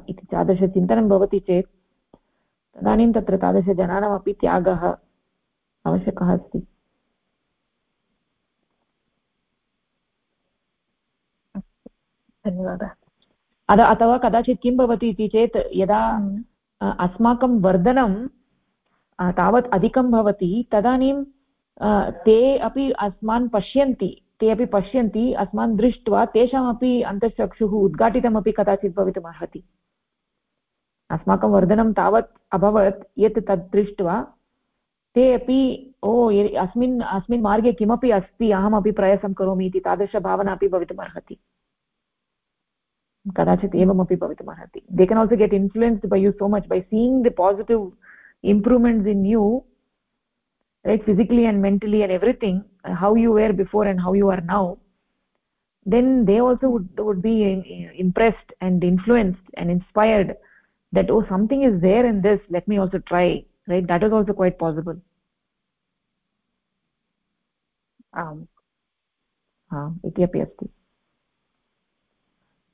इति तादृशचिन्तनं भवति चेत्, तदानीं तत्र तादृशजनानामपि त्यागः आवश्यकः अस्ति। धन्यवादः। अद अथवा कदाचित् किं भवति इति चेत् यदा हम्म। अस्माकं वर्धनं तावत् अधिकं भवति तदानीं ते अपि अस्मान् पश्यन्ति ते अपि पश्यन्ति अस्मान् दृष्ट्वा तेषामपि अन्तःचक्षुः उद्घाटितमपि कदाचित् भवितुम् अर्हति अस्माकं वर्धनं तावत् अभवत् यत् तद् दृष्ट्वा ते अपि ओ अस्मिन् अस्मिन् मार्गे किमपि अस्ति अहमपि प्रयासं करोमि इति तादृशभावना अपि भवितुम् अर्हति कदाचित् एवमपि भवितुम् अर्हति they can also get influenced by you so much by seeing the positive improvements in you right physically and mentally and everything uh, how you were before and how you are now then they also would, would be impressed and influenced and inspired that oh something is there in this let me also try right that is also quite possible आम् इति अपि अस्ति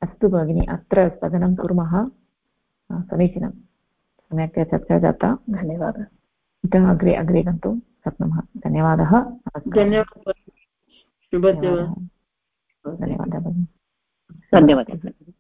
अस्तु भगिनि अत्र स्थगनं कुर्मः। समीचीनं। सम्यक्तया चर्चा जाता। धन्यवादः। इतः अग्रे अग्रे गन्तुं शक्नुमः। धन्यवादः। धन्यवादः धन्यवादः। धन्यवादः।